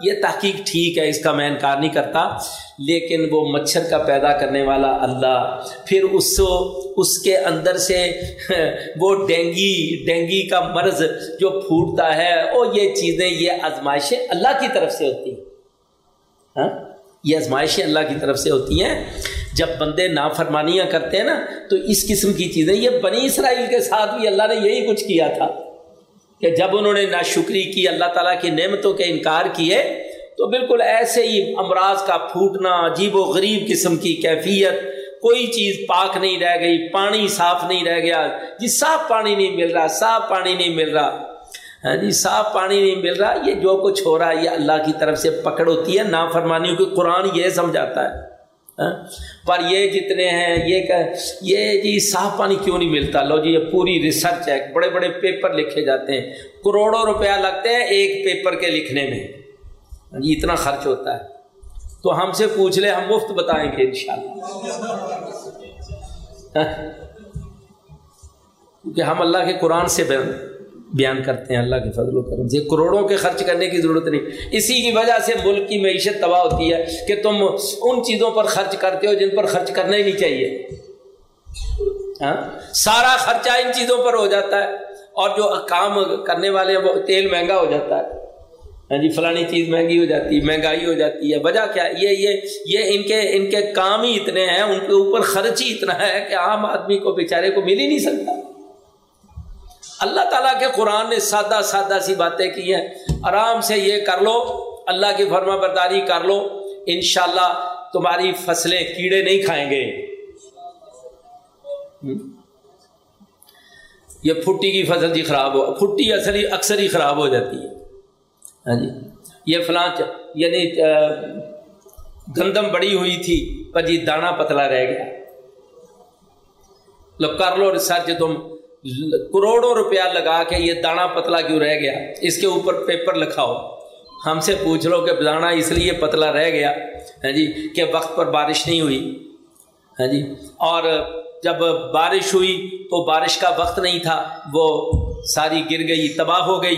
یہ تحقیق ٹھیک ہے، اس کا میں انکار نہیں کرتا، لیکن وہ مچھر کا پیدا کرنے والا اللہ، پھر اس اس کے اندر سے وہ ڈینگی ڈینگی کا مرض جو پھوٹتا ہے، اور یہ چیزیں، یہ آزمائشیں اللہ کی طرف سے ہوتی ہیں۔ ہاں؟ یہ آزمائشیں اللہ کی طرف سے ہوتی ہیں۔ جب بندے نافرمانیاں کرتے ہیں نا، تو اس قسم کی چیزیں، یہ بنی اسرائیل کے ساتھ بھی اللہ نے یہی کچھ کیا تھا۔ کہ جب انہوں نے ناشکری کی، اللہ تعالیٰ کی نعمتوں کے انکار کیے، تو بالکل ایسے ہی امراض کا پھوٹنا، عجیب و غریب قسم کی کیفیت، کوئی چیز پاک نہیں رہ گئی، پانی صاف نہیں رہ گیا۔ جی صاف پانی نہیں مل رہا، صاف پانی نہیں مل رہا۔ ہاں جی صاف پانی نہیں مل رہا، یہ جو کچھ ہو رہا ہے یہ اللہ کی طرف سے پکڑ ہوتی ہے، نافرمانیوں کی قرآن یہ سمجھاتا ہے۔ ہاں؟ پر یہ جتنے ہیں، یہ کہ یہ جی صاف پانی کیوں نہیں ملتا؟ لو جی یہ پوری ریسرچ ہے۔ بڑے بڑے پیپر لکھے جاتے ہیں۔ کروڑوں روپیہ لگتے ہیں ایک پیپر کے لکھنے میں۔ ہاں جی اتنا خرچ ہوتا ہے۔ تو ہم سے پوچھ لے، ہم مفت بتائیں گے انشاءاللہ۔ ہاں؟ کیونکہ ہم اللہ کے قرآن سے بیان کرتے ہیں، اللہ کے فضل و کرم سے۔ کروڑوں کے خرچ کرنے کی ضرورت نہیں۔ اسی کی وجہ سے ملک کی معیشت تباہ ہوتی ہے کہ تم ان چیزوں پر خرچ کرتے ہو جن پر خرچ کرنا ہی نہیں چاہیے۔ ہاں؟ سارا خرچہ ان چیزوں پر ہو جاتا ہے اور جو کام کرنے والے ہیں وہ تیل مہنگا ہو جاتا ہے۔ ہاں جی فلانی چیز مہنگی ہو جاتی ہے مہنگائی ہو جاتی ہے۔ وجہ کیا؟ یہ یہ یہ ان کے ان کے کام ہی اتنے ہیں، ان کے اوپر خرچ ہی اتنا ہے کہ عام آدمی کو، بیچارے کو مل ہی نہیں سکتا۔ اللہ تعالیٰ کے قرآن نے سادہ سادہ سی باتیں کی ہیں۔ آرام سے یہ کر لو، اللہ کی فرما برداری کر لو۔ انشاءاللہ تمہاری فصلیں کیڑے نہیں کھائیں گے۔ یہ پھٹی کی فصل جی خراب ہو، پھٹی اثر ہی اکثر ہی خراب ہو جاتی ہے۔ ہاں جی یہ فلاں یعنی گندم بڑی ہوئی تھی، پر جی دانا پتلا رہ گیا۔ لو کر لو ریسرچ تم۔ کروڑوں روپیہ لگا کے یہ دانا پتلا کیوں رہ گیا؟ اس کے اوپر پیپر لکھاؤ ہم سے پوچھ لو کہ دانا اس لیے پتلا رہ گیا ہاں جی کہ وقت پر بارش نہیں ہوئی۔ ہاں جی اور جب بارش ہوئی تو بارش کا وقت نہیں تھا، وہ ساری گر گئی، تباہ ہو گئی۔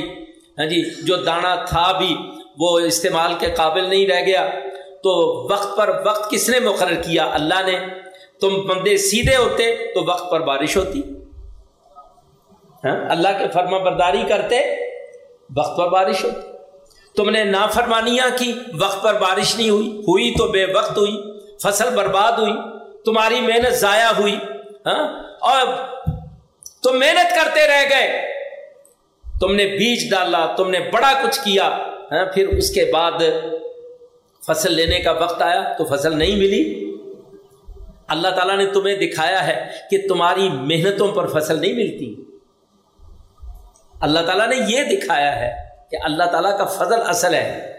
ہاں جی جو دانا تھا بھی وہ استعمال کے قابل نہیں رہ گیا۔ تو وقت پر وقت کس نے مقرر کیا؟ اللہ نے۔ تم بندے سیدھے ہوتے تو وقت پر بارش ہوتی۔ ہاں؟ اللہ کے فرما برداری کرتے، وقت پر بارش ہوتی تم نے نافرمانیاں کی، وقت پر بارش نہیں ہوئی۔ ہوئی تو بے وقت ہوئی، فصل برباد ہوئی، تمہاری محنت ضائع ہوئی ہاں؟ اور تم محنت کرتے رہ گئے۔ تم نے بیج ڈالا، تم نے بڑا کچھ کیا ہاں؟ پھر اس کے بعد فصل لینے کا وقت آیا تو فصل نہیں ملی۔ اللہ تعالیٰ نے تمہیں دکھایا ہے کہ تمہاری محنتوں پر فصل نہیں ملتی۔ اللہ تعالیٰ نے یہ دکھایا ہے کہ اللہ تعالیٰ کا فضل اصل ہے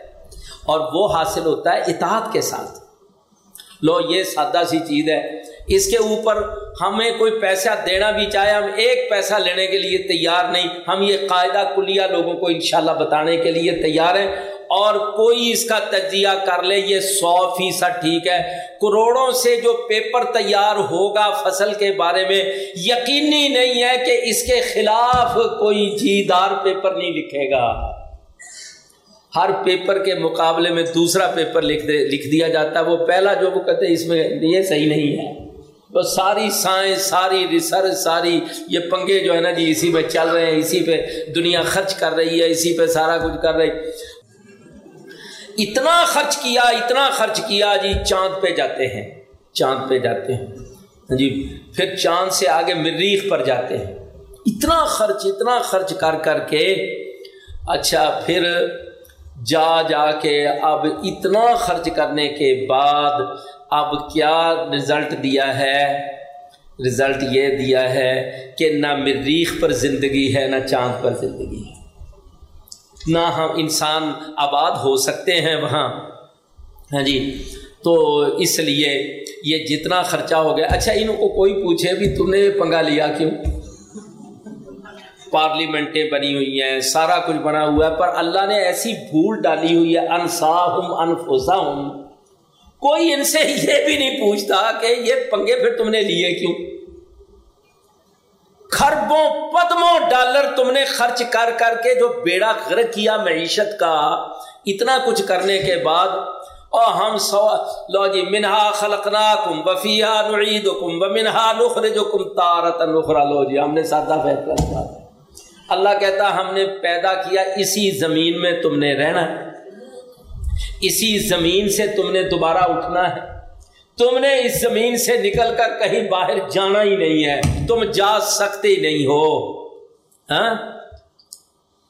اور وہ حاصل ہوتا ہے اطاعت کے ساتھ۔ لو، یہ سادہ سی چیز ہے۔ اس کے اوپر ہمیں کوئی پیسہ دینا بھی چاہے، ہم ایک پیسہ لینے کے لیے تیار نہیں۔ ہم یہ قاعدہ کلیہ لوگوں کو انشاءاللہ بتانے کے لیے تیار ہیں۔ اور کوئی اس کا تجزیہ کر لے، یہ سو فیصد ٹھیک ہے۔ کروڑوں سے جو پیپر تیار ہوگا فصل کے بارے میں، یقینی نہیں ہے کہ اس کے خلاف کوئی جیدار پیپر نہیں لکھے گا۔ ہر پیپر کے مقابلے میں دوسرا پیپر لکھ دے، لکھ دیا جاتا ہے۔ وہ پہلا جو وہ کہتے ہیں، اس میں یہ صحیح نہیں ہے۔ وہ ساری سائنس، ساری ریسرچ، ساری یہ پنگے جو ہے نا جی اسی پہ چل رہے ہیں، اسی پہ دنیا خرچ کر رہی ہے، اسی پہ سارا کچھ کر رہی۔ اتنا خرچ کیا، اتنا خرچ کیا جی چاند پہ جاتے ہیں، چاند پہ جاتے ہیں۔ ہاں جی پھر چاند سے آگے مریخ پر جاتے ہیں۔ اتنا خرچ اتنا خرچ کر کر کے۔ اچھا پھر جا جا کے اب اتنا خرچ کرنے کے بعد اب کیا رزلٹ دیا ہے؟ رزلٹ یہ دیا ہے کہ نہ مریخ پر زندگی ہے، نہ چاند پر زندگی ہے۔ نہ ہم انسان آباد ہو سکتے ہیں وہاں۔ ہاں جی۔ تو اس لیے یہ جتنا خرچہ ہو گیا۔ اچھا ان کو کوئی پوچھے بھی، تم نے پنگا لیا کیوں؟ پارلیمنٹیں بنی ہوئی ہیں، سارا کچھ بنا ہوا ہے۔ پر اللہ نے ایسی بھول ڈالی ہوئی ہے انسا ہوں ہوں کوئی ان سے یہ بھی نہیں پوچھتا کہ یہ پنگے پھر تم نے لیے کیوں؟ خربوں پدموں ڈالر تم نے خرچ کر کر کے جو بیڑا غرق کیا معیشت کا، اتنا کچھ کرنے کے بعد اور ہم سو لو جی منہا خلقنا کم بفیا نعید کم و منہا نخر جو کم تارت نخرا لو جی ہم نے سادہ فیصلہ کیا۔ اللہ کہتا، ہم نے پیدا کیا اسی زمین میں تم نے رہنا۔ ہے اسی زمین سے تم نے دوبارہ اٹھنا ہے۔ تم نے اس زمین سے نکل کر کہیں باہر جانا ہی نہیں ہے۔ تم جا سکتے ہی نہیں ہو۔ ہاں؟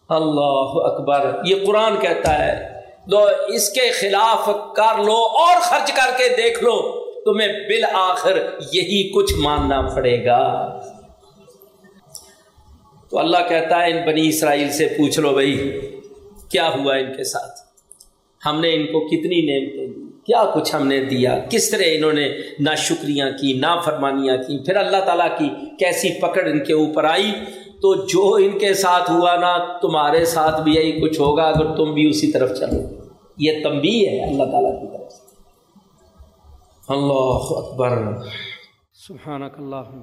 اللہ اکبر۔ یہ قرآن کہتا ہے، لو اس کے خلاف کر لو اور خرچ کر کے دیکھ لو۔ تمہیں بالآخر یہی کچھ ماننا پڑے گا۔ تو اللہ کہتا ہے، ان بنی اسرائیل سے پوچھ لو بھائی، کیا ہوا ان کے ساتھ؟ ہم نے ان کو کتنی نعمتیں دی۔ کیا کچھ ہم نے دیا؟ کس طرح انہوں نے ناشکریاں کی نہ فرمانیاں کی؟ پھر اللہ تعالیٰ کی کیسی پکڑ ان کے اوپر آئی؟ تو جو ان کے ساتھ ہوا نا، تمہارے ساتھ بھی یہی کچھ ہوگا اگر تم بھی اسی طرف چلو۔ یہ تمبی ہے اللہ تعالیٰ کی طرف سے۔ اللہ اکبر۔ سبحانك اللهم